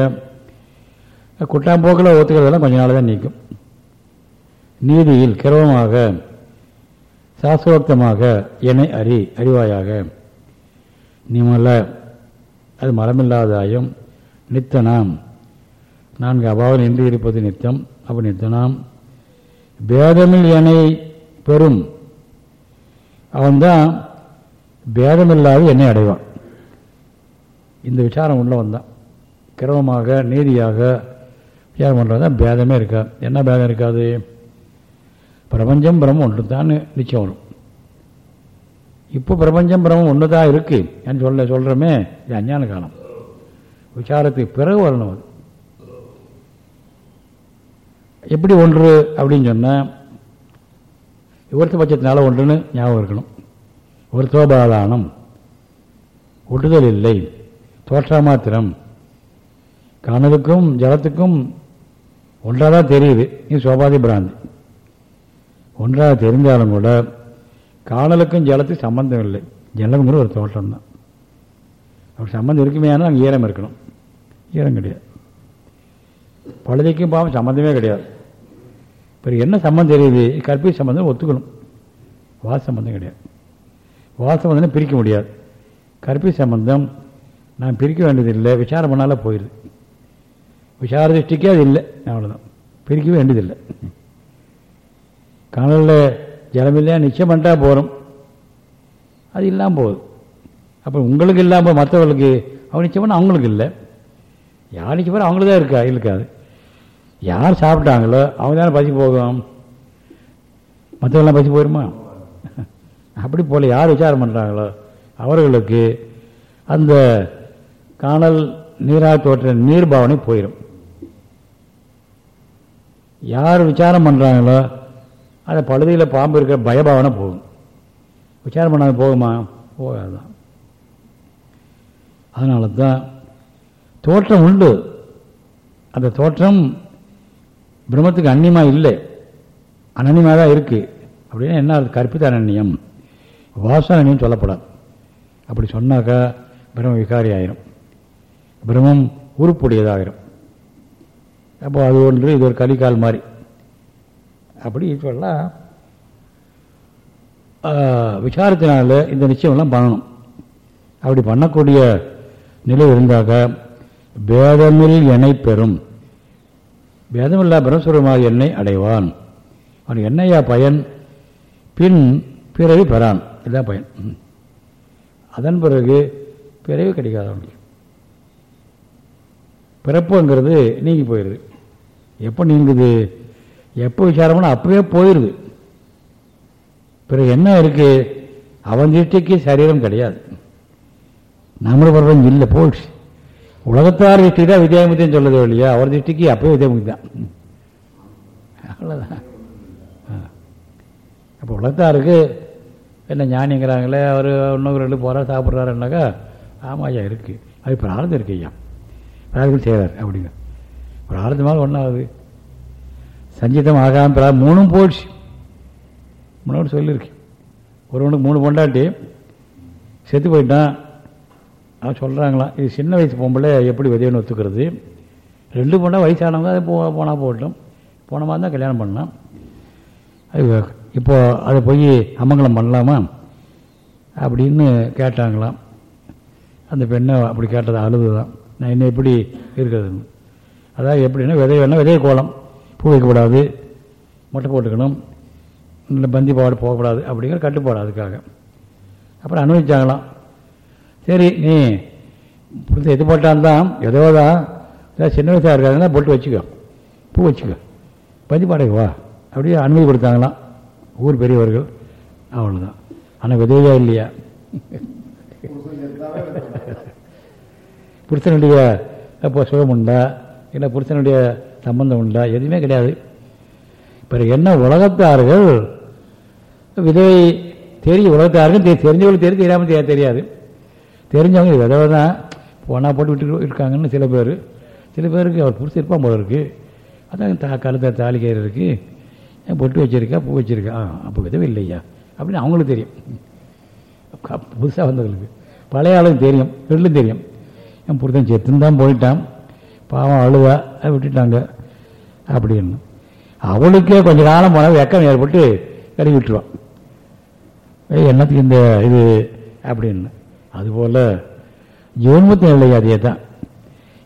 குட்டாம்போக்கில் ஒத்துக்கிறதெல்லாம் கொஞ்ச நாள் தான் நீக்கும். நீதியில் கிரவமாக சாஸ்திரோக்தமாக என்னை அறி அறிவாயாக. நிமல. அது மரமில்லாதாயும் நித்தனாம். நான்கு அபாவம் நின்று இருப்பது நித்தம். அப்போ நித்தனாம். பேதமில் என்னை பெறும். அவன்தான் பேதமில்லாத என்னை அடைவான். இந்த விசாரம் உள்ள வந்தான். கிரமமாக நீதியாக விசாரம் பண்ணுறது தான் பேதமே இருக்கா? என்ன பேதம் இருக்காது? பிரபஞ்சம் பிரம்மம் ஒன்று தான் நிச்சயம் வரும். இப்போ பிரபஞ்சம் பிரம்மம் ஒன்று தான் இருக்கு என்று சொல்ல சொல்கிறோமே இது அஞ்ஞான காலம். விசாரத்துக்கு பிறகு வரணும் அது. எப்படி ஒன்று அப்படின்னு சொன்னால் ஒருத்த பட்சத்தினால ஒன்றுன்னு ஞாபகம் இருக்கணும். ஒரு சோபாதானம் ஒட்டுதல் இல்லை. தோற்றா மாத்திரம். கனலுக்கும் ஜலத்துக்கும் ஒன்றாக தான் தெரியுது. இது சோபாதி பிராந்தி. ஒன்றாக தெரிந்தாலும் கூட காணலுக்கும் ஜலத்துக்கு சம்பந்தம் இல்லை. ஜலம்ங்கிற ஒரு தோட்டம் தான் அப்படி சம்மந்தம் இருக்குமே ஆனால் அங்கே ஈரம் இருக்கணும். ஈரம் கிடையாது. பழுதிக்கும் பாவம் சம்மந்தமே கிடையாது. இப்போ என்ன சம்மந்தம் தெரியுது? கற்பி சம்மந்தம் ஒத்துக்கணும். வாச சம்பந்தம் கிடையாது. வாச சம்பந்தம் பிரிக்க முடியாது. கற்பி சம்பந்தம் நான் பிரிக்க வேண்டியதில்லை. விசாரம் பண்ணால போயிடுது. விசார திருஷ்டிக்கே அது இல்லை. அவ்வளோதான் பிரிக்க வேண்டியதில்லை. கனலில் ஜலம் இல்லையா நிச்சயம் பண்ணிட்டா போகிறோம் அது இல்லாமல் போகுது. அப்போ உங்களுக்கு இல்லாமல் மற்றவர்களுக்கு அவன் நிச்சயம் பண்ண அவங்களுக்கு இல்லை. யார் நிச்சயம் பண்ண அவங்களுக்கு தான் இருக்கா இருக்காது. யார் சாப்பிட்டாங்களோ அவங்க தானே பசி போகும். மற்றவர்கள்லாம் பசி போயிருமா? அப்படி போல் யார் விசாரம் பண்ணுறாங்களோ அவர்களுக்கு அந்த காணல் நீராக தோற்ற நீர் பாவனை போயிடும் யார் விசாரம் பண்ணுறாங்களோ அந்த பழுதியில் பாம்பு இருக்கிற பயபாவனை போகும். விசாரம் பண்ணாமல் போகுமா? போகாதான் அதனால தான் தோற்றம் உண்டு. அந்த தோற்றம் பிரம்மத்துக்கு அந்நியமாக இல்லை. அனன்யமாக தான் இருக்குது அப்படின்னா என்ன அது கற்பித்த அனன்யம். வாசனன்யம் சொல்லப்படாது. அப்படி சொன்னாக்கா பிரம்ம விகாரி ஆயிரும். பிரம்மம் உருப்புடையதாகிரும் அப்போ அது ஒன்று இது ஒரு கலிக்கால் மாதிரி. அப்படி சொல்லலாம் விசாரத்தினால இந்த நிச்சயம்லாம் பண்ணணும். அப்படி பண்ணக்கூடிய நிலை இருந்தாக்க பேதமில் என்னை பெறும். பேதமில்லா பிரம்மஸ்வரமாக எண்ணெய் அடைவான். அவன் என்னையா பயன்? பின் பிறவி பெறான். இதுதான் பயன். அதன் பிறகு பிறவி கிடைக்காது அவனுக்கு. பிறப்புங்கிறது நீங்கி போயிடுது எப்போ நீங்குது? எப்போ விசாரம்னா அப்பவே போயிடுது பிறகு என்ன இருக்கு? அவன் திருஷ்டிக்கு சரீரம் கிடையாது. நம்மள பிரபஞ்சம் இல்லை போயிடுச்சு. உலகத்தார் திருஷ்டி தான் வித்யாமுத்தியம் சொல்லுது இல்லையா அவர் திருஷ்டிக்கு அப்பவே வித்யாமுக்தி தான். அவ்வளோதான் அப்போ உலகத்தாருக்கு என்ன ஞானிங்கிறாங்களே அவர் இன்னொரு ரெண்டு போகிறார் சாப்பிட்றாருன்னாக்கா ஆமாம் ஐயா இருக்குது அது பிரார்த்தம் இருக்கு ஐயா. பிரார்த்தம் செய்கிறார் அப்படிங்க. பிரார்த்தமாக ஒன்றாவது சஞ்சிதம் ஆகாம பிரா மூணும் போயிடுச்சு முன்னாடி சொல்லியிருக்கு. ஒருவனுக்கு மூணு பொண்டாட்டி செத்து போயிட்டான் அவன் சொல்கிறாங்களாம் இது சின்ன வயசு பொம்பளை எப்படி உதவின்னு ஒத்துக்கிறது. ரெண்டு பொண்டா வயசானவங்க அது போ போனால் போகட்டும் போன மாதிரி தான் கல்யாணம் பண்ணான். அது இப்போது அதை போய் அமங்கலம் பண்ணலாமா? அப்படின்னு கேட்டாங்களாம். அந்த பெண்ணை அப்படி கேட்டது அழுது தான் நான் என்ன எப்படி இருக்கிறதுன்னு. அதாவது எப்படின்னா விதை வேணால் விதை கோலம். பூ வைக்கக்கூடாது மொட்டை போட்டுக்கணும் இல்லை பந்தி பாடு போகக்கூடாது அப்படிங்கிற கட்டுப்பாடு அதுக்காக. அப்புறம் அனுபவிச்சாங்களாம். சரி நீ புரிந்து எது போட்டால்தான் ஏதோ தான் ஏதாவது சின்ன வயசாக இருக்காங்கன்னா பொட்டு வச்சுக்கோ. பூ வச்சுக்கோ. பந்தி பாடைக்கு வா அப்படியே அனுமதி கொடுத்தாங்களாம் ஊர் பெரியவர்கள். அவ்வளோதான் ஆனால் உதவியாக இல்லையா? புருஷனுடைய இப்போ சுகம் உண்டா? இல்லை புருஷனுடைய சம்பந்தம் உண்டா? எதுவுமே கிடையாது. பிறகு என்ன உலகத்தார்கள்? விதவை தெரியும் உலகத்தார்கள் தெ- தெரிஞ்சவங்களுக்கு தெரியும் தெரியாமல் தெரிய- தெரியாது. தெரிஞ்சவங்க விதவை தான். போனால் போட்டு விட்டு இருக்காங்கன்னு சில பேர். சில பேருக்கு அவர் புருஷன் இருப்பான் போல இருக்கு. அதான் தா கழுத்த தாலி கயிறு இருக்கு. ஏன் பொட்டு வச்சிருக்கா? பூ வச்சிருக்கா? அப்போ விதவை இல்லையா? அப்படின்னு அவங்களுக்கு தெரியும். புதுசாக வந்தவங்களுக்கு. பழைய ஆளுக்கு தெரியும். ரெண்டும் தெரியும். என் புருஷன் செத்துன்னு தான் போயிட்டான். பாவம் அழுதா அதை விட்டுட்டாங்க அப்படின்னு. அவளுக்கே கொஞ்ச காலம் போனால் வெக்கம் ஏற்பட்டு கழுவி விட்டுருவான். ஏய், என்னத்துக்கு இந்த இது? அப்படின்னு. அதுபோல் ஜீவன்முத்தி இல்லையா அதே தான்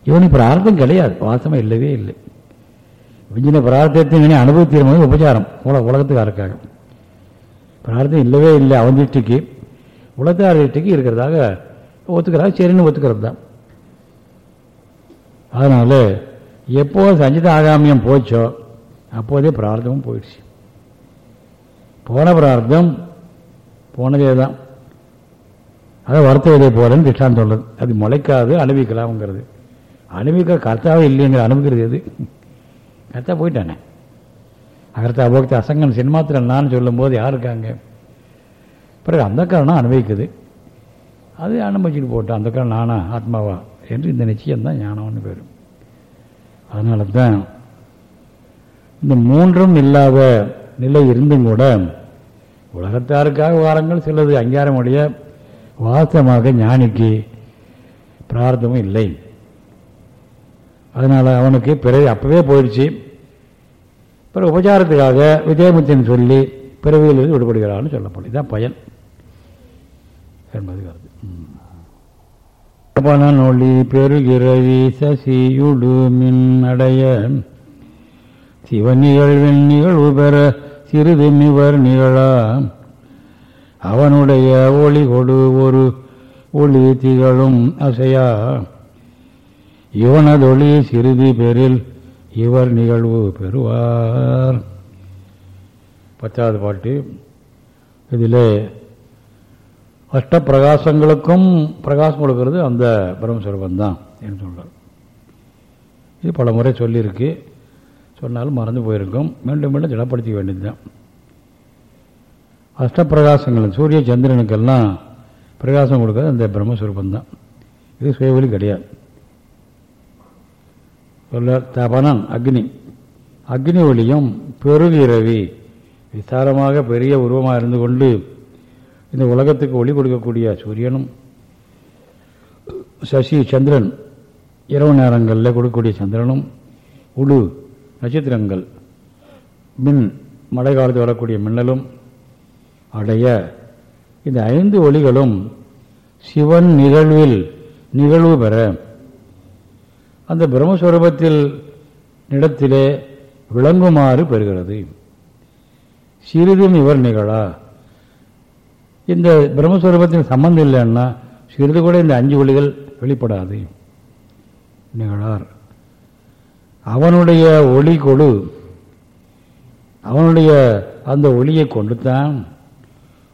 இவனுக்கு பிரார்த்தம் கிடையாது. வாசமாக இல்லவே இல்லை. விஞ்சின பிரார்த்தத்தின் இனி அனுபவித்தீர்மானது உபச்சாரம். உல உலகத்துக்காரருக்காக. பிரார்த்தம் இல்லவே இல்லை அவன் திருஷ்டிக்கு உலகத்தார் திருஷ்டிக்கு இருக்கிறதாக ஒத்துக்கிறாங்க சரின்னு ஒத்துக்கிறது தான். அதனால் எப்போ சஞ்சித ஆகாமியம் போச்சோ அப்போதே பிரார்த்தமும் போயிடுச்சு. போன பிரார்த்தம் போனதே தான் அதை வருத்த விதை போலன்னு திஷ்டாந்தம் சொல்றது. அது முளைக்காது அனுபவிக்கலாம்ங்கிறது. அனுபவிக்க கர்த்தாவே இல்லைங்கிற அனுபவிக்கிறது எது? கர்த்தா போயிட்டானே. அகர்த்தா போக்த அசங்கன் சினிமாத்தில் நான் சொல்லும்போது யார் இருக்காங்க? பிறகு அந்த காரணம் அனுபவிக்குது. அது அனுபவிச்சுட்டு போட்டோம் அந்த காரணம் நானா ஆத்மாவா? என்று இந்த நிச்சயம் தான் ஞானம்னு பேர். அதனால தான் இந்த மூன்றும் இல்லாத நிலை இருந்தும் கூட உலகத்தாருக்காக வாரங்கள் சிலது அங்கீகாரமுடைய வாசமாக ஞானிக்கு பிரார்த்தமும் இல்லை. அதனால் அவனுக்கு பிறகு அப்பவே போயிடுச்சு. பிறகு உபச்சாரத்துக்காக விஜயமுத்தன் சொல்லி பிறவியிலிருந்து விடுபடுகிறான்னு சொல்லப்படும். இதுதான் பயன் என்பது கருத்து. பனொளி பெருகிறவி சசியுடு மின் அடைய சிவநிகழ்வின் நிகழ்வு பெற சிறிது மிவர் நிகழா அவனுடைய ஒளி கொடு ஒரு ஒளி திகழும் அசையா. இவனதொளி சிறிது பெறில் இவர் நிகழ்வு பெறுவார். பத்தாவது பாட்டு. இதில் அஷ்ட பிரகாசங்களுக்கும் பிரகாசம் கொடுக்கறது அந்த பிரம்மஸ்வரூபம் தான் என்று சொல்கிறார் இது பல முறை சொல்லியிருக்கு. சொன்னாலும் மறந்து போயிருக்கும். மீண்டும் மீண்டும் திடப்படுத்திக்க வேண்டியது தான் அஷ்டப்பிரகாசங்கள் சூரிய சந்திரனுக்கெல்லாம் பிரகாசம் கொடுக்கறது அந்த பிரம்மஸ்வரூபம் தான் இது சுயவெளி கிடையாது. சொல்ல தபனன் அக்னி. அக்னி ஒளியும் பெருகிரவி விசாரமாக பெரிய உருவமாக இருந்து கொண்டு இந்த உலகத்துக்கு ஒளி கொடுக்கக்கூடிய சூரியனும் சசி சந்திரன் இரவு நேரங்களில் கொடுக்கக்கூடிய சந்திரனும் உடு நட்சத்திரங்கள் மின் மழை காலத்தில் வரக்கூடிய மின்னலும் அடைய இந்த ஐந்து ஒளிகளும் சிவன் நிகழ்வில் நிகழ்வு பெற. அந்த பிரம்மஸ்வரூபத்தில் இடத்திலே விளங்குமாறு பெறுகிறது. சிறிதும் இவர் நிகழா. இந்த பிரம்மஸ்வரூபத்தின் சம்பந்தம் இல்லைன்னா சிறிது கூட இந்த அஞ்சு ஒளிகள் வெளிப்படாது. நிகழார். அவனுடைய ஒளி கொடு. அவனுடைய அந்த ஒளியை கொண்டுத்தான்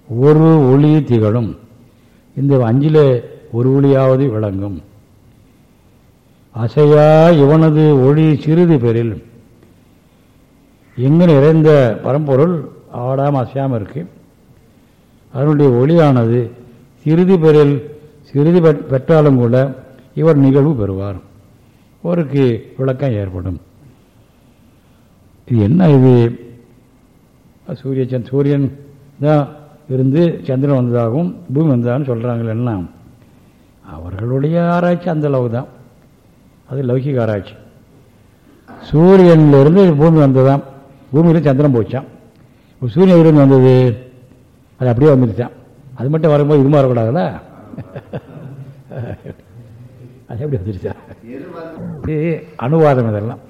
ஒரு ஒளி திகழும். இந்த அஞ்சில் ஒரு ஒளியாவது விளங்கும். அசையா இவனது ஒளி சிறிது பெறில். எங்கு நிறைந்த பரம்பொருள் ஆடாமல் அசையாமல் இருக்குது அதனுடைய ஒளியானது சிறிது பெறில் சிறிது பெற்றாலும் கூட இவர் நிகழ்வு பெறுவார். அவருக்கு விளக்கம் ஏற்படும். இது என்ன இது? சூரிய சந்த் சூரியன் தான் இருந்து சந்திரன் வந்ததாகவும் பூமி வந்ததாகவும் சொல்கிறாங்களே என்ன அவர்களுடைய ஆராய்ச்சி அந்த அளவு தான். அது லௌகிக ஆராய்ச்சி. சூரியன்லேருந்து பூமி வந்ததான் பூமியில் சந்திரன் போச்சான் இப்போ சூரியன் இருந்து வந்தது? அது அப்படியே வந்துருச்சான் அது மட்டும் வரும்போது இதுமா வரக்கூடாதுல்ல? அது எப்படி வந்துருச்சா? அப்படி அணுவாதம் இதெல்லாம்.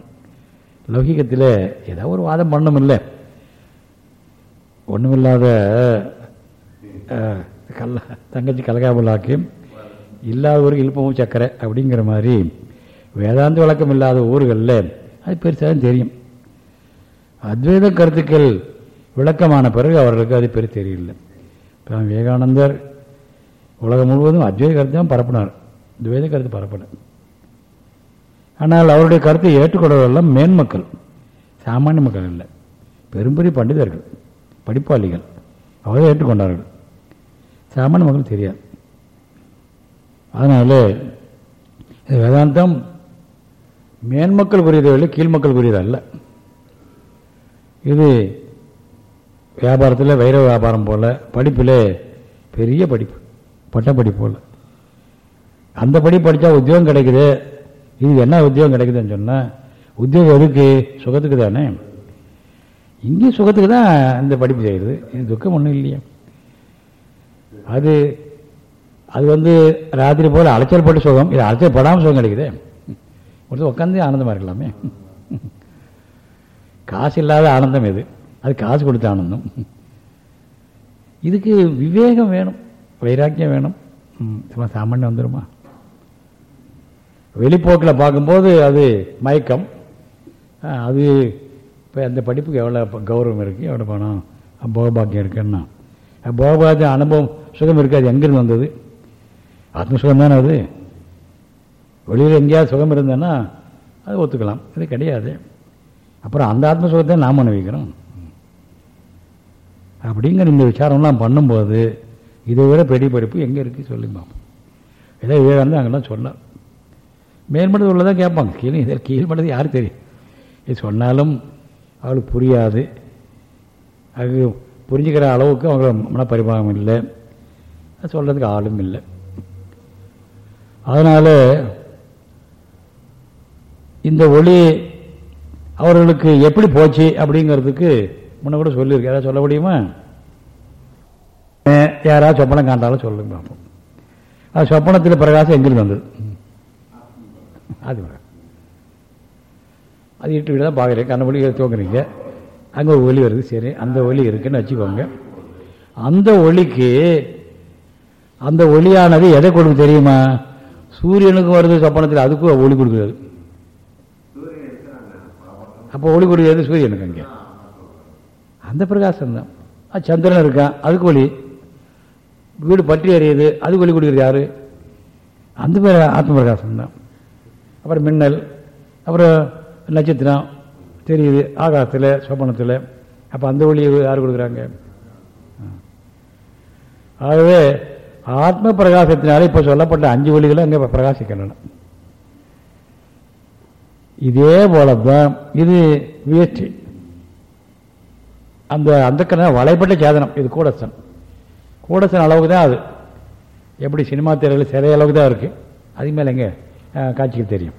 லௌகிகத்தில் ஏதோ ஒரு வாதம் பண்ணும் இல்லை ஒன்றுமில்லாத கல்ல தங்கச்சி கலகாமலாக்கி இல்லாத ஒரு இழுப்பமும் சக்கரை அப்படிங்கிற மாதிரி வேதாந்த விளக்கம் இல்லாத ஊர்களில் அது பெருசாக தெரியும். அத்வைத கருத்துக்கள் விளக்கமான பிறகு அவர்களுக்கு அது பெரிய தெரியல இப்போ விவேகானந்தர் உலகம் முழுவதும் அத்வைத கருத்து தான் பரப்பினார். துவைத கருத்து பரப்பினார் ஆனால் அவருடைய கருத்தை ஏற்றுக்கொள்வதெல்லாம் மேன்மக்கள் சாமானிய மக்கள் இல்லை பெரும்பெரிய பண்டிதர்கள் படிப்பாளிகள். அவரை ஏற்றுக்கொண்டார்கள். சாமானிய மக்கள் தெரியாது. அதனால வேதாந்தம் மேன்மக்கள் புரியுதவில்லை கீழ்மக்கள் புரியதல்ல இது வியாபாரத்தில் வைர வியாபாரம் போல் படிப்பில் பெரிய படிப்பு பட்டப்படிப்பு போல். அந்த படி படித்தா உத்தியோகம் கிடைக்குது. இது என்ன உத்தியோகம் கிடைக்குதுன்னு சொன்னால் உத்தியோகம் எதுக்கு? சுகத்துக்கு தானே. இங்கே சுகத்துக்கு தான் இந்த படிப்பு செய்யுது. இது துக்கம் ஒன்றும் இல்லையா. அது அது வந்து ராத்திரி போல் அலைச்சல் பட்டு சுகம். இது அலைச்சல் படாமல் சுகம் கிடைக்குது. ஒருத்தர் உட்காந்து ஆனந்தமாக இருக்கலாமே. காசு இல்லாத ஆனந்தம் இது. அது காசு கொடுத்த ஆனந்தம் இதுக்கு விவேகம் வேணும் வைராக்கியம் வேணும். ம், சும்மா சாமானியம் வந்துடுமா வெளிப்போக்கில் பார்க்கும்போது அது மயக்கம். ஆ, அது இப்போ அந்த படிப்புக்கு எவ்வளோ கௌரவம் இருக்குது எவ்வளோ பணம் போகபாக்கியம் இருக்குன்னா. போகபாக்கியம் அனுபவம் சுகம் இருக்காது எங்கேருந்து வந்தது? ஆத்ம சுகம் தானே அது? வெளியில் எங்கேயாவது சுகம் இருந்தேன்னா அது ஒத்துக்கலாம். இது கிடையாது. அப்புறம் அந்த ஆத்ம சுகத்தை நாம் அனுபவிக்கிறோம். அப்படிங்கிற இந்த விசாரம்லாம் பண்ணும்போது இதை விட பெரிய படிப்பு எங்கே இருக்குது சொல்லுங்க ஏதோ விவேகானந்தர் அங்கெல்லாம் சொன்னார். மேல்மட்டத்தில் உள்ளதான் கேட்பாங்க. கீழே இதில் கீழ்மட்டது யாரும் தெரியும்? இது சொன்னாலும் அவளுக்கு புரியாது. அது புரிஞ்சுக்கிற அளவுக்கு அவங்க மனப்பரிபாகம் இல்லை. அது சொல்கிறதுக்கு ஆளும் இல்லை. அதனால் இந்த ஒளி அவர்களுக்கு எப்படி போச்சு அப்படிங்கிறதுக்கு முன்ன கூட சொல்லியிருக்கு. யாராவது சொல்ல முடியுமா? யாராவது சொப்பனம் காண்டாலும் சொல்லுங்க பார்ப்போம் அது சொப்பனத்தில் பிரகாசம் எங்கிருந்து வந்தது? அது அது இட்டு வீடு தான் பார்க்குறேன் கண்ண ஒளி தூங்குறீங்க. அங்கே ஒரு ஒளி வருது. சரி அந்த ஒளி இருக்குன்னு வச்சுக்கோங்க. அந்த ஒளிக்கு அந்த ஒளியானது எதை கொடுக்கு தெரியுமா? சூரியனுக்கும் வருது சொப்பனத்தில். அதுக்கும் ஒளி கொடுக்குறது அப்போ ஒளி கொடுக்குறது சூரியனுக்கு அங்கே. அந்த பிரகாசம் தான் சந்திரன் இருக்கான் அதுக்கு ஒளி வீடு பற்றி எறியுது. அதுக்கு ஒளி கொடுக்குறது யாரு? அந்த ஆத்ம பிரகாசம் தான் அப்புறம் மின்னல். அப்புறம் நட்சத்திரம். தெரியுது. ஆகாசத்தில் சோபனத்தில். அப்போ அந்த ஒளி யார் கொடுக்குறாங்க? ஆகவே ஆத்ம பிரகாசத்தினால இப்போ சொல்லப்பட்ட அஞ்சு ஒளிகளை அங்கே பிரகாசிக்கின்றன இதே போல தான் இது வியற்றி அந்த அந்த கண்ண வளைப்பட்ட சேதனம். இது கூடசன். கூடசன் அளவுக்கு தான் அது. எப்படி சினிமா திரையில் சிலை அளவுக்கு தான் இருக்குது அதுக்கு மேலே எங்கே காட்சிக்கு தெரியும்.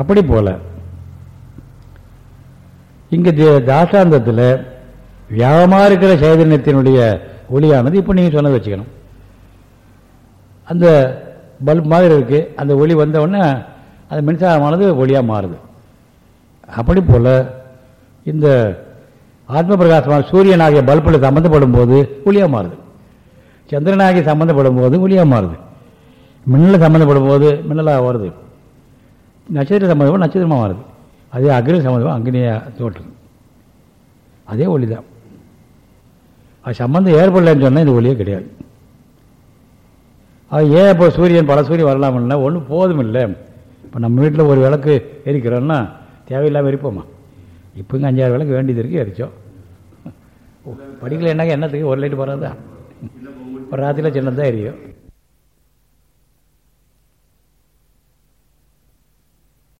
அப்படி போல இங்கே தாசாந்தத்தில் வியாபமாக இருக்கிற சைதன்யத்தினுடைய ஒளியானது இப்போ நீங்கள் சொன்னது வச்சுக்கணும். அந்த பல்ப் மாதிரி இருக்குது அந்த ஒளி வந்தவுடனே அந்த மின்சாரமானது ஒளியாக மாறுது. அப்படி போல் இந்த ஆத்ம பிரகாசமான சூரியனாகிய பல்பில் சம்மந்தப்படும் போது ஒளியாக மாறுது. சந்திரனாகி சம்மந்தப்படும் போது ஒளியாக மாறுது. மின்னல் சம்மந்தப்படும் போது மின்னலாக வருது. நட்சத்திர சம்மந்தமாக நட்சத்திரமாக மாறுது. அதே அக்னி சம்மந்தமாக அக்னியாக தோற்றுது அதே ஒளி தான் அது சம்மந்தம் ஏற்படலைன்னு சொன்னால் இந்த ஒளியே கிடையாது. அது ஏன் இப்போ சூரியன் பல சூரியன் வரலாம்னா ஒன்றும் போதும் இல்லை இப்போ நம்ம வீட்டில் ஒரு விளக்கு எரிக்கிறோன்னா தேவையில்லாமல் எரிப்போமா இப்போங்க அஞ்சாறு விளக்கு வேண்டியது இருக்குது எரிச்சோம். படிக்கல என்னங்க என்னத்துக்கு? ஒரு லைட்டு போகிறதா ஒரு ராத்திரியில் சின்னதாக எரியும்.